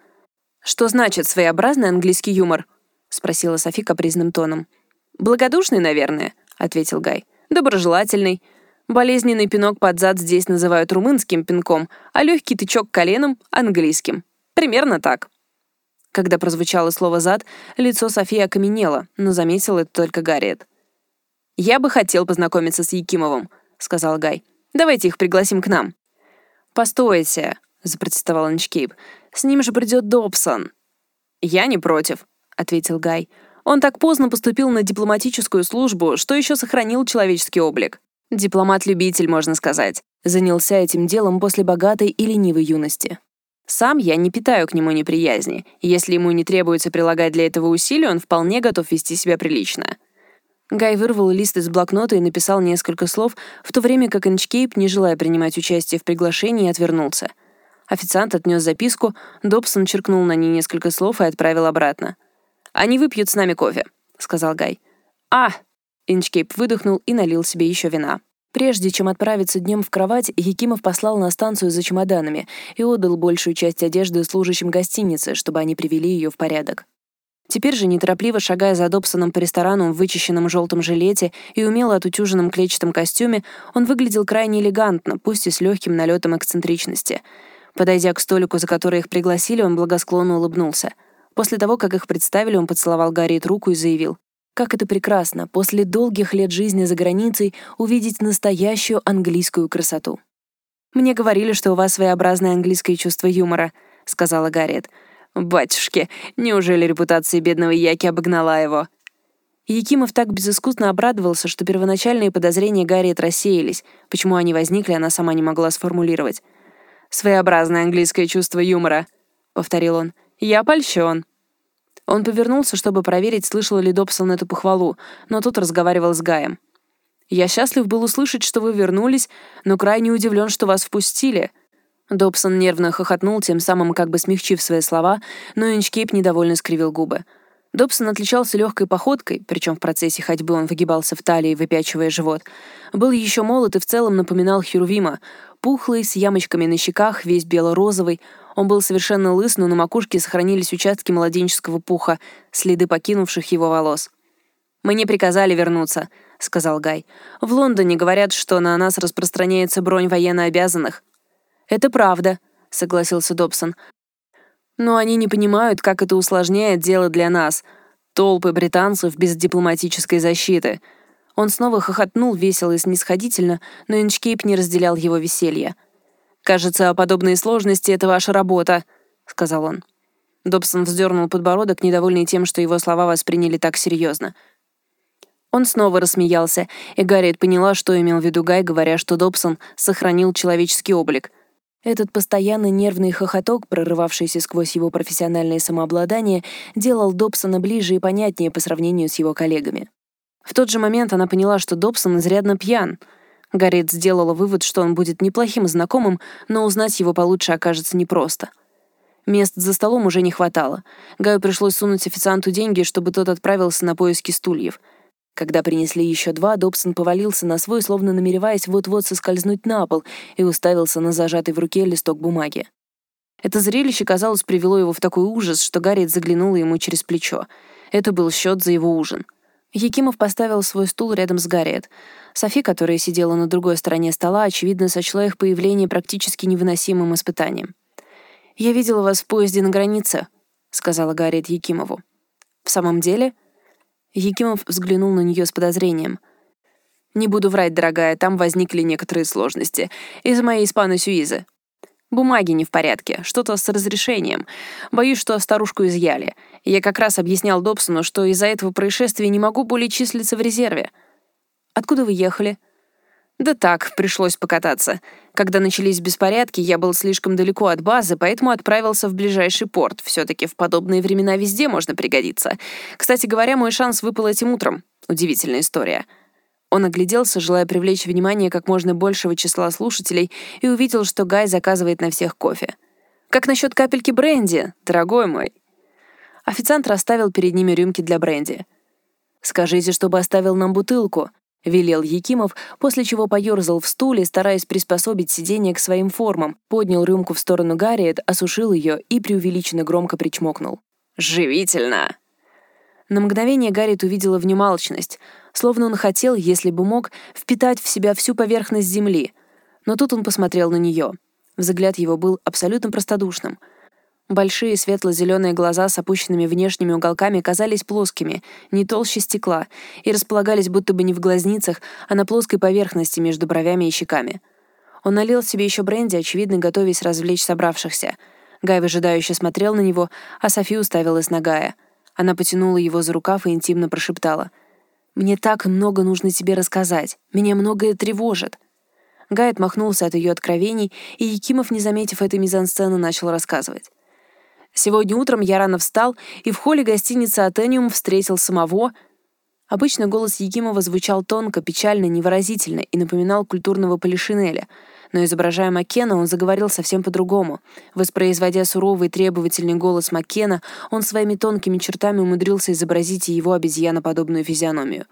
Speaker 1: «Что значит своеобразный английский юмор?» — спросила Софи капризным тоном. «Благодушный, наверное», — ответил Гай. «Доброжелательный. Болезненный пинок под зад здесь называют румынским пинком, а легкий тычок коленом — английским. Примерно так». Когда прозвучало слово «зад», лицо Софии окаменело, но заметил это только Гарриет. «Я бы хотел познакомиться с Якимовым», — сказал Гай. «Давайте их пригласим к нам». «Постойте», — запротестовал Инчкейп. «С ним же придет Добсон». «Я не против», — ответил Гай. «Он так поздно поступил на дипломатическую службу, что еще сохранил человеческий облик. Дипломат-любитель, можно сказать. Занялся этим делом после богатой и ленивой юности. Сам я не питаю к нему неприязни. Если ему не требуется прилагать для этого усилий, он вполне готов вести себя прилично. Гай вырвал лист из блокнота и написал несколько слов, в то время как Инчкейп, не желая принимать участие в приглашении, отвернулся. Официант отнес записку, Добсон черкнул на ней несколько слов и отправил обратно. «Они выпьют с нами кофе», — сказал Гай. «А!» — Инчкейп выдохнул и налил себе еще вина. Прежде чем отправиться днем в кровать, Якимов послал на станцию за чемоданами и отдал большую часть одежды служащим гостиницы, чтобы они привели ее в порядок. Теперь же, неторопливо шагая за Добсоном по ресторану в вычищенном желтом жилете и умело отутюженном клетчатом костюме, он выглядел крайне элегантно, пусть и с легким налетом эксцентричности. Подойдя к столику, за который их пригласили, он благосклонно улыбнулся. После того, как их представили, он поцеловал Гарриет руку и заявил. Как это прекрасно, после долгих лет жизни за границей, увидеть настоящую английскую красоту. «Мне говорили, что у вас своеобразное английское чувство юмора», — сказала Гарриет. «Батюшки, неужели репутация бедного Яки обогнала его?» Якимов так безыскусно обрадовался, что первоначальные подозрения Гарриет рассеялись. Почему они возникли, она сама не могла сформулировать. «Своеобразное английское чувство юмора», — повторил он. «Я польщен». Он повернулся, чтобы проверить, слышал ли Добсон эту похвалу, но тот разговаривал с Гаем. «Я счастлив был услышать, что вы вернулись, но крайне удивлен, что вас впустили». Добсон нервно хохотнул, тем самым как бы смягчив свои слова, но Инчкейп недовольно скривил губы. Добсон отличался легкой походкой, причем в процессе ходьбы он выгибался в талии, выпячивая живот. Был еще молод и в целом напоминал Херувима, пухлый, с ямочками на щеках, весь бело-розовый, он был совершенно лыс, но на макушке сохранились участки младенческого пуха, следы покинувших его волос. «Мне приказали вернуться», — сказал Гай. «В Лондоне говорят, что на нас распространяется бронь военнообязанных». «Это правда», — согласился Добсон. «Но они не понимают, как это усложняет дело для нас. Толпы британцев без дипломатической защиты». Он снова хохотнул весело и снисходительно, но Инчкейп не разделял его веселье. «Кажется, подобные сложности — это ваша работа», — сказал он. Добсон вздернул подбородок, недовольный тем, что его слова восприняли так серьезно. Он снова рассмеялся, и Гарриет поняла, что имел в виду Гай, говоря, что Добсон сохранил человеческий облик. Этот постоянный нервный хохоток, прорывавшийся сквозь его профессиональное самообладание, делал Добсона ближе и понятнее по сравнению с его коллегами. В тот же момент она поняла, что Добсон изрядно пьян — Гарриет сделала вывод, что он будет неплохим знакомым, но узнать его получше окажется непросто. Мест за столом уже не хватало. Гаю пришлось сунуть официанту деньги, чтобы тот отправился на поиски стульев. Когда принесли еще два, Добсон повалился на свой, словно намереваясь вот-вот соскользнуть на пол, и уставился на зажатый в руке листок бумаги. Это зрелище, казалось, привело его в такой ужас, что Гарриет заглянула ему через плечо. Это был счет за его ужин. Якимов поставил свой стул рядом с Гарриет. Софи, которая сидела на другой стороне стола, очевидно, сочла их появление практически невыносимым испытанием. «Я видела вас в поезде на границе», — сказала Гарриет Якимову. «В самом деле?» Якимов взглянул на нее с подозрением. «Не буду врать, дорогая, там возникли некоторые сложности. Из моей испано Сюизы. Бумаги не в порядке, что-то с разрешением. Боюсь, что старушку изъяли. Я как раз объяснял Добсону, что из-за этого происшествия не могу более числиться в резерве. Откуда вы ехали? «Да так, пришлось покататься. Когда начались беспорядки, я был слишком далеко от базы, поэтому отправился в ближайший порт. Все-таки в подобные времена везде можно пригодиться. Кстати говоря, мой шанс выпал этим утром. Удивительная история». Он огляделся, желая привлечь внимание как можно большего числа слушателей, и увидел, что Гай заказывает на всех кофе. «Как насчет капельки бренди, дорогой мой?» Официант расставил перед ними рюмки для бренди. «Скажите, чтобы оставил нам бутылку», — велел Якимов, после чего поёрзал в стуле, стараясь приспособить сиденье к своим формам, поднял рюмку в сторону Гарриет, осушил ее и преувеличенно громко причмокнул. «Живительно!» На мгновение Гарриет увидела внемалчность, словно он хотел, если бы мог, впитать в себя всю поверхность земли. Но тут он посмотрел на нее. Взгляд его был абсолютно простодушным — Большие светло-зеленые глаза с опущенными внешними уголками казались плоскими, не толще стекла, и располагались будто бы не в глазницах, а на плоской поверхности между бровями и щеками. Он налил себе еще бренди, очевидно, готовясь развлечь собравшихся. Гай выжидающе смотрел на него, а Софи уставилась на Гая. Она потянула его за рукав и интимно прошептала. «Мне так много нужно тебе рассказать. Меня многое тревожит». Гай отмахнулся от ее откровений, и Якимов, не заметив этой мизансцены, начал рассказывать. Сегодня утром я рано встал и в холле гостиницы «Атениум» встретил самого... Обычно голос Якимова звучал тонко, печально, невыразительно и напоминал культурного полишинеля. Но, изображая Маккена, он заговорил совсем по-другому. Воспроизводя суровый требовательный голос Маккена, он своими тонкими чертами умудрился изобразить и его обезьяноподобную физиономию.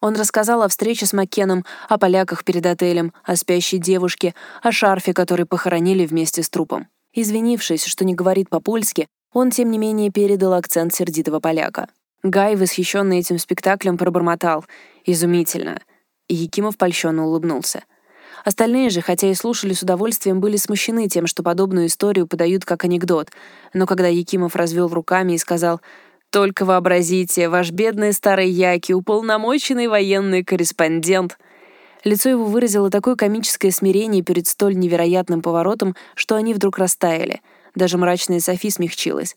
Speaker 1: Он рассказал о встрече с Маккеном, о поляках перед отелем, о спящей девушке, о шарфе, который похоронили вместе с трупом. Извинившись, что не говорит по-польски, он, тем не менее, передал акцент сердитого поляка. Гай, восхищенный этим спектаклем, пробормотал «Изумительно!» и Якимов польщенно улыбнулся. Остальные же, хотя и слушали с удовольствием, были смущены тем, что подобную историю подают как анекдот, но когда Якимов развел руками и сказал «Только вообразите, ваш бедный старый Яки, уполномоченный военный корреспондент», Лицо его выразило такое комическое смирение перед столь невероятным поворотом, что они вдруг растаяли. Даже мрачная Софи смягчилась.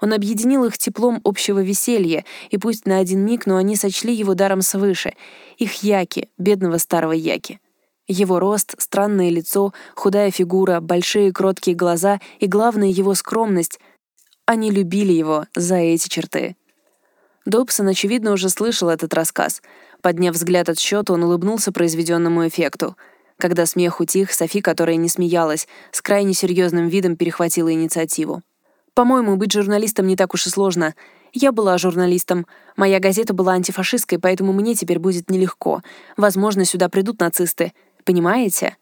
Speaker 1: Он объединил их теплом общего веселья, и пусть на один миг, но они сочли его даром свыше. Их Яки, бедного старого Яки. Его рост, странное лицо, худая фигура, большие кроткие глаза и, главное, его скромность. Они любили его за эти черты. Добсон, очевидно, уже слышал этот рассказ. Подняв взгляд от счета, он улыбнулся произведенному эффекту. Когда смех утих, Софи, которая не смеялась, с крайне серьезным видом перехватила инициативу. «По-моему, быть журналистом не так уж и сложно. Я была журналистом. Моя газета была антифашистской, поэтому мне теперь будет нелегко. Возможно, сюда придут нацисты. Понимаете?»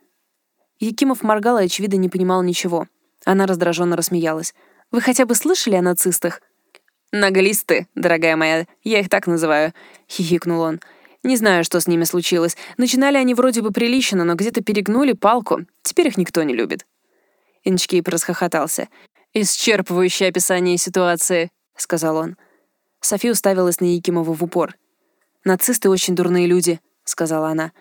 Speaker 1: Якимов моргал и, очевидно, не понимал ничего. Она раздраженно рассмеялась. «Вы хотя бы слышали о нацистах?» «Наглисты, дорогая моя, я их так называю», — хихикнул он. «Не знаю, что с ними случилось. Начинали они вроде бы прилично, но где-то перегнули палку. Теперь их никто не любит». Инчкейп расхохотался. «Исчерпывающее описание ситуации», — сказал он. Софи уставилась на Якимова в упор. «Нацисты очень дурные люди», — сказала она.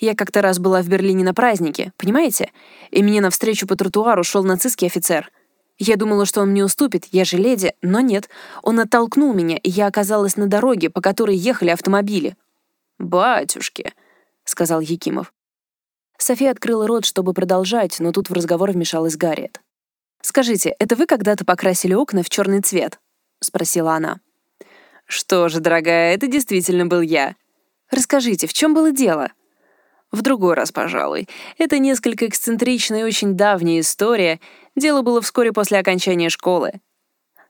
Speaker 1: «Я как-то раз была в Берлине на празднике, понимаете? И мне навстречу по тротуару шел нацистский офицер. Я думала, что он мне уступит, я же леди, но нет. Он оттолкнул меня, и я оказалась на дороге, по которой ехали автомобили. «Батюшки», — сказал Якимов. София открыла рот, чтобы продолжать, но тут в разговор вмешалась Гарриет. «Скажите, это вы когда-то покрасили окна в черный цвет?» — спросила она. «Что же, дорогая, это действительно был я. Расскажите, в чем было дело?» В другой раз, пожалуй. Это несколько эксцентричная и очень давняя история. Дело было вскоре после окончания школы.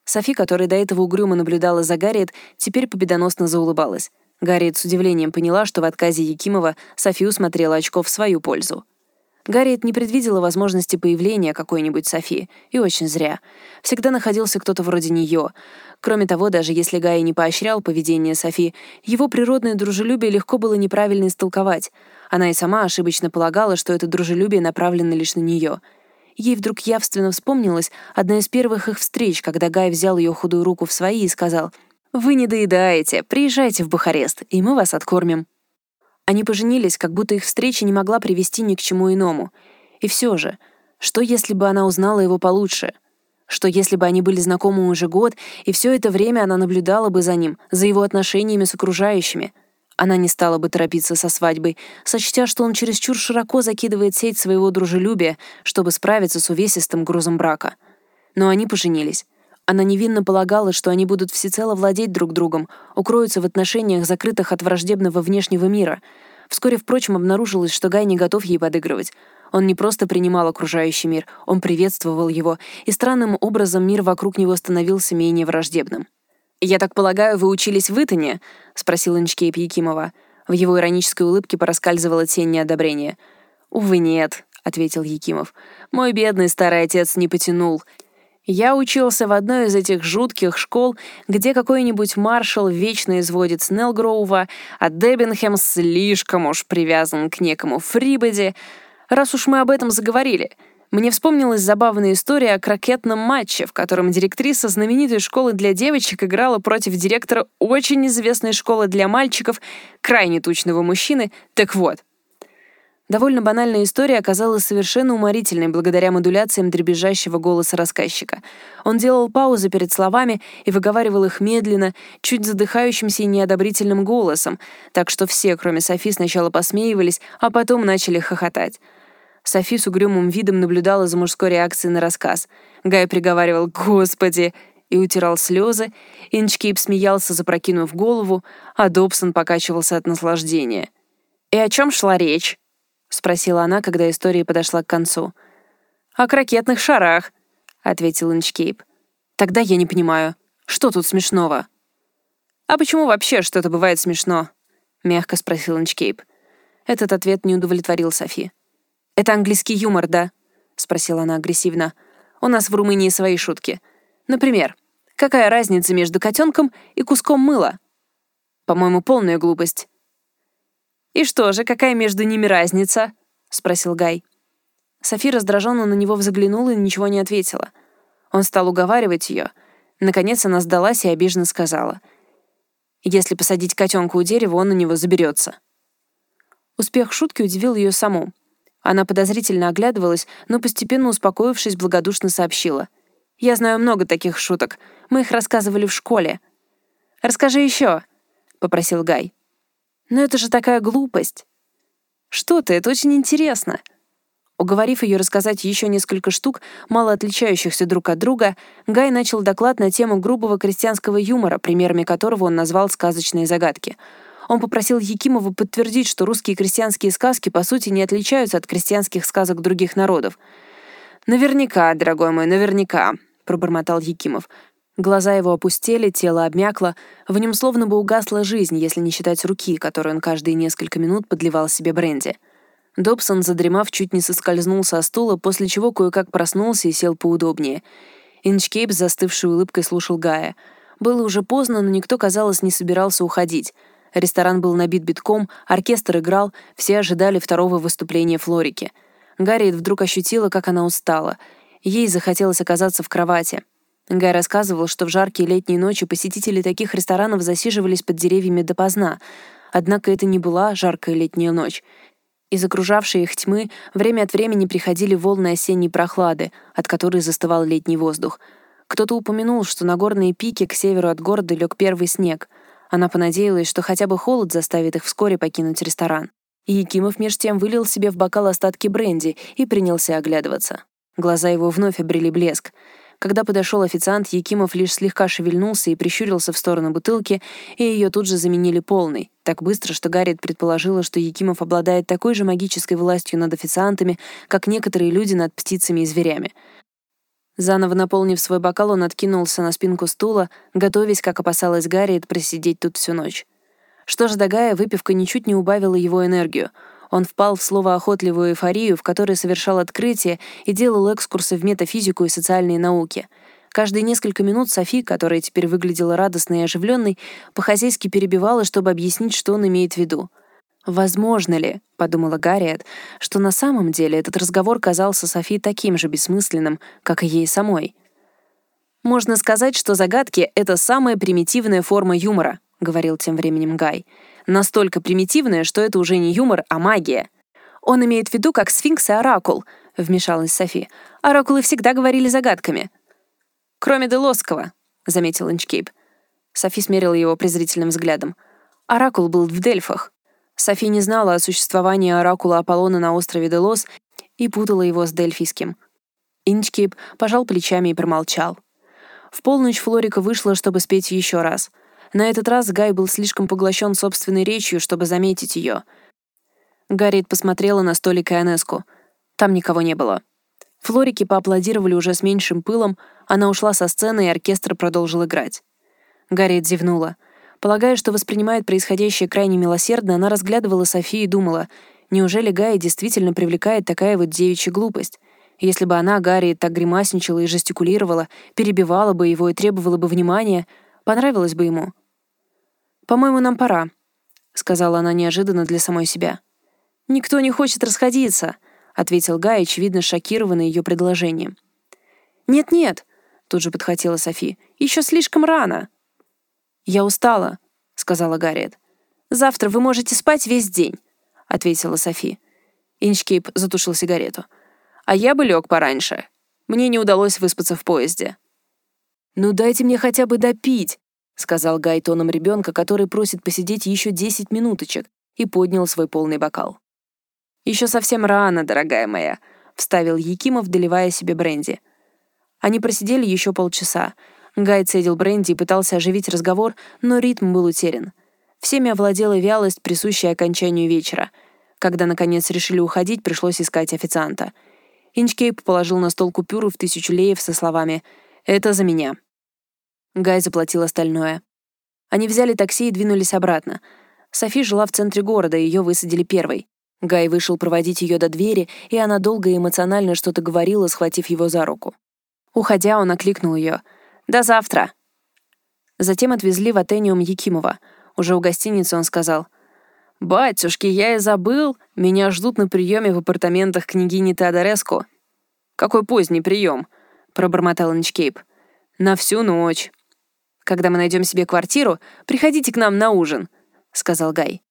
Speaker 1: Софи, которая до этого угрюмо наблюдала за Гарриет, теперь победоносно заулыбалась. Гарриет с удивлением поняла, что в отказе Якимова Софи усмотрела очко в свою пользу. Гарриет не предвидела возможности появления какой-нибудь Софи, и очень зря. Всегда находился кто-то вроде нее. Кроме того, даже если Гай не поощрял поведение Софи, его природное дружелюбие легко было неправильно истолковать. Она и сама ошибочно полагала, что это дружелюбие направлено лишь на нее. Ей вдруг явственно вспомнилась одна из первых их встреч, когда Гай взял ее худую руку в свои и сказал «Вы не доедаете, приезжайте в Бухарест, и мы вас откормим». Они поженились, как будто их встреча не могла привести ни к чему иному. И все же, что если бы она узнала его получше? Что если бы они были знакомы уже год, и все это время она наблюдала бы за ним, за его отношениями с окружающими? Она не стала бы торопиться со свадьбой, сочтя, что он чересчур широко закидывает сеть своего дружелюбия, чтобы справиться с увесистым грузом брака. Но они поженились. Она невинно полагала, что они будут всецело владеть друг другом, укроются в отношениях, закрытых от враждебного внешнего мира. Вскоре, впрочем, обнаружилось, что Гай не готов ей подыгрывать. Он не просто принимал окружающий мир, он приветствовал его, и странным образом мир вокруг него становился менее враждебным. «Я так полагаю, вы учились в Итоне?» — спросил Инчкейп Якимова. В его иронической улыбке пораскальзывала тень неодобрения. «Увы, нет», — ответил Якимов. «Мой бедный старый отец не потянул. Я учился в одной из этих жутких школ, где какой-нибудь маршал вечно изводит Снеллгроува, а Деббинхэм слишком уж привязан к некому Фрибоди. Раз уж мы об этом заговорили — мне вспомнилась забавная история о крокетном матче, в котором директриса знаменитой школы для девочек играла против директора очень известной школы для мальчиков, крайне тучного мужчины. Так вот. Довольно банальная история оказалась совершенно уморительной благодаря модуляциям дребезжащего голоса рассказчика. Он делал паузы перед словами и выговаривал их медленно, чуть задыхающимся и неодобрительным голосом, так что все, кроме Софи, сначала посмеивались, а потом начали хохотать. Софи с угрюмым видом наблюдала за мужской реакцией на рассказ. Гай приговаривал «Господи!» и утирал слезы, Инчкейп смеялся, запрокинув голову, а Добсон покачивался от наслаждения. «И о чем шла речь?» — спросила она, когда история подошла к концу. «О крокетных шарах», — ответил Инчкейп. «Тогда я не понимаю, что тут смешного?» «А почему вообще что-то бывает смешно?» — мягко спросил Инчкейп. Этот ответ не удовлетворил Софи. «Это английский юмор, да?» — спросила она агрессивно. «У нас в Румынии свои шутки. Например, какая разница между котенком и куском мыла?» «По-моему, полная глупость». «И что же, какая между ними разница?» — спросил Гай. Софи раздраженно на него взглянула и ничего не ответила. Он стал уговаривать ее. Наконец она сдалась и обиженно сказала. «Если посадить котенка у дерева, он на него заберется». Успех шутки удивил ее саму. Она подозрительно оглядывалась, но постепенно успокоившись, благодушно сообщила. «Я знаю много таких шуток. Мы их рассказывали в школе». «Расскажи еще», — попросил Гай. «Но это же такая глупость». «Что ты, это очень интересно». Уговорив ее рассказать еще несколько штук, мало отличающихся друг от друга, Гай начал доклад на тему грубого крестьянского юмора, примерами которого он назвал «сказочные загадки». Он попросил Якимова подтвердить, что русские крестьянские сказки по сути не отличаются от крестьянских сказок других народов. «Наверняка, дорогой мой, наверняка», — пробормотал Якимов. Глаза его опустели, тело обмякло, в нем словно бы угасла жизнь, если не считать руки, которой он каждые несколько минут подливал себе бренди. Добсон, задремав, чуть не соскользнул со стула, после чего кое-как проснулся и сел поудобнее. Инчкейп с застывшей улыбкой слушал Гая. Было уже поздно, но никто, казалось, не собирался уходить — Ресторан был набит битком, оркестр играл, все ожидали второго выступления Флорики. Гарриет вдруг ощутила, как она устала. Ей захотелось оказаться в кровати. Гай рассказывал, что в жаркие летние ночи посетители таких ресторанов засиживались под деревьями допоздна. Однако это не была жаркая летняя ночь. Из окружавшей их тьмы время от времени приходили волны осенней прохлады, от которой застывал летний воздух. Кто-то упомянул, что на горные пики к северу от города лег первый снег — она понадеялась, что хотя бы холод заставит их вскоре покинуть ресторан. И Якимов меж тем вылил себе в бокал остатки бренди и принялся оглядываться. Глаза его вновь обрели блеск. Когда подошел официант, Якимов лишь слегка шевельнулся и прищурился в сторону бутылки, и ее тут же заменили полной, так быстро, что Гарриет предположила, что Якимов обладает такой же магической властью над официантами, как некоторые люди над птицами и зверями. Заново наполнив свой бокал, он откинулся на спинку стула, готовясь, как опасалась Гарриет, просидеть тут всю ночь. Что ж до Гая, выпивка ничуть не убавила его энергию. Он впал в слово охотливую эйфорию, в которой совершал открытия и делал экскурсы в метафизику и социальные науки. Каждые несколько минут Софи, которая теперь выглядела радостной и оживленной, по-хозяйски перебивала, чтобы объяснить, что он имеет в виду — Возможно ли, подумала Гарриет, что на самом деле этот разговор казался Софи таким же бессмысленным, как и ей самой? Можно сказать, что загадки — это самая примитивная форма юмора, говорил тем временем Гай. Настолько примитивная, что это уже не юмор, а магия. Он имеет в виду как сфинкс и оракул, вмешалась Софи. Оракулы всегда говорили загадками. Кроме Делоского, заметил Инчкейп. Софи смерила его презрительным взглядом. Оракул был в Дельфах. Софи не знала о существовании оракула Аполлона на острове Делос и путала его с Дельфийским. Инчкип пожал плечами и промолчал. В полночь Флорика вышла, чтобы спеть еще раз. На этот раз Гай был слишком поглощен собственной речью, чтобы заметить ее. Гарриет посмотрела на столик Ионеску. Там никого не было. Флорики поаплодировали уже с меньшим пылом, она ушла со сцены, и оркестр продолжил играть. Гарриет зевнула. Полагая, что воспринимает происходящее крайне милосердно, она разглядывала Софию и думала, неужели Гая действительно привлекает такая вот девичья глупость? Если бы она, Гарри, так гримасничала и жестикулировала, перебивала бы его и требовала бы внимания, понравилось бы ему. «По-моему, нам пора», — сказала она неожиданно для самой себя. «Никто не хочет расходиться», — ответил Гай, очевидно шокированный ее предложением. «Нет-нет», — тут же подхватила Софи, — «еще слишком рано». «Я устала», — сказала Гарриет. «Завтра вы можете спать весь день», — ответила Софи. Инчкейп затушил сигарету. «А я бы лег пораньше. Мне не удалось выспаться в поезде». «Ну дайте мне хотя бы допить», — сказал Гай тоном ребенка, который просит посидеть еще десять минуточек, и поднял свой полный бокал. «Еще совсем рано, дорогая моя», — вставил Якимов, доливая себе бренди. Они просидели еще полчаса, Гай цедил бренди и пытался оживить разговор, но ритм был утерян. Всеми овладела вялость, присущая окончанию вечера. Когда, наконец, решили уходить, пришлось искать официанта. Инчкейп положил на стол купюру в тысячу леев со словами «Это за меня». Гай заплатил остальное. Они взяли такси и двинулись обратно. Софи жила в центре города, ее высадили первой. Гай вышел проводить ее до двери, и она долго и эмоционально что-то говорила, схватив его за руку. Уходя, он окликнул ее — до завтра!» Затем отвезли в Атениум Якимова. Уже у гостиницы он сказал. «Батюшки, я и забыл. Меня ждут на приеме в апартаментах княгини Теодореску». «Какой поздний прием?» — пробормотал Инчкейп. «На всю ночь». «Когда мы найдем себе квартиру, приходите к нам на ужин», — сказал Гай.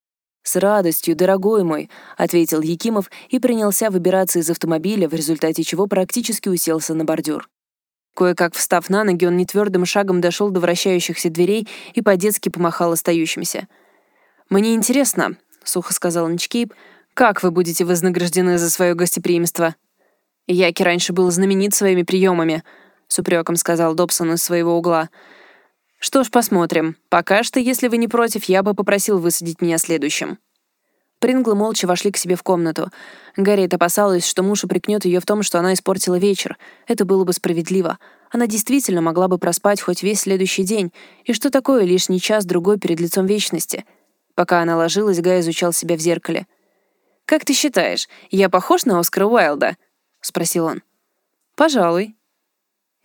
Speaker 1: «С радостью, дорогой мой», — ответил Якимов и принялся выбираться из автомобиля, в результате чего практически уселся на бордюр. Кое-как встав на ноги, он нетвердым шагом дошел до вращающихся дверей и по-детски помахал остающимся. «Мне интересно», — сухо сказал Ничкейп, «как вы будете вознаграждены за свое гостеприимство?» «Яки раньше был знаменит своими приемами», — с упреком сказал Добсон из своего угла. «Что ж, посмотрим. Пока что, если вы не против, я бы попросил высадить меня следующим». Принглы молча вошли к себе в комнату. Гарриет опасалась, что муж упрекнет ее в том, что она испортила вечер. Это было бы справедливо. Она действительно могла бы проспать хоть весь следующий день. И что такое лишний час-другой перед лицом вечности? Пока она ложилась, Гай изучал себя в зеркале. «Как ты считаешь, я похож на Оскара Уайлда?» — спросил он. «Пожалуй».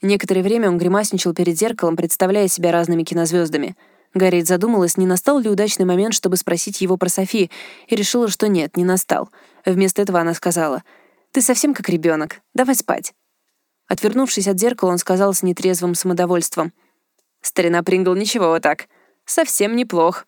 Speaker 1: Некоторое время он гримасничал перед зеркалом, представляя себя разными кинозвездами — Гарриет задумалась, не настал ли удачный момент, чтобы спросить его про Софи, и решила, что нет, не настал. Вместо этого она сказала, «Ты совсем как ребенок. Давай спать». Отвернувшись от зеркала, он сказал с нетрезвым самодовольством, «Старина Прингл ничего вот так. Совсем неплох».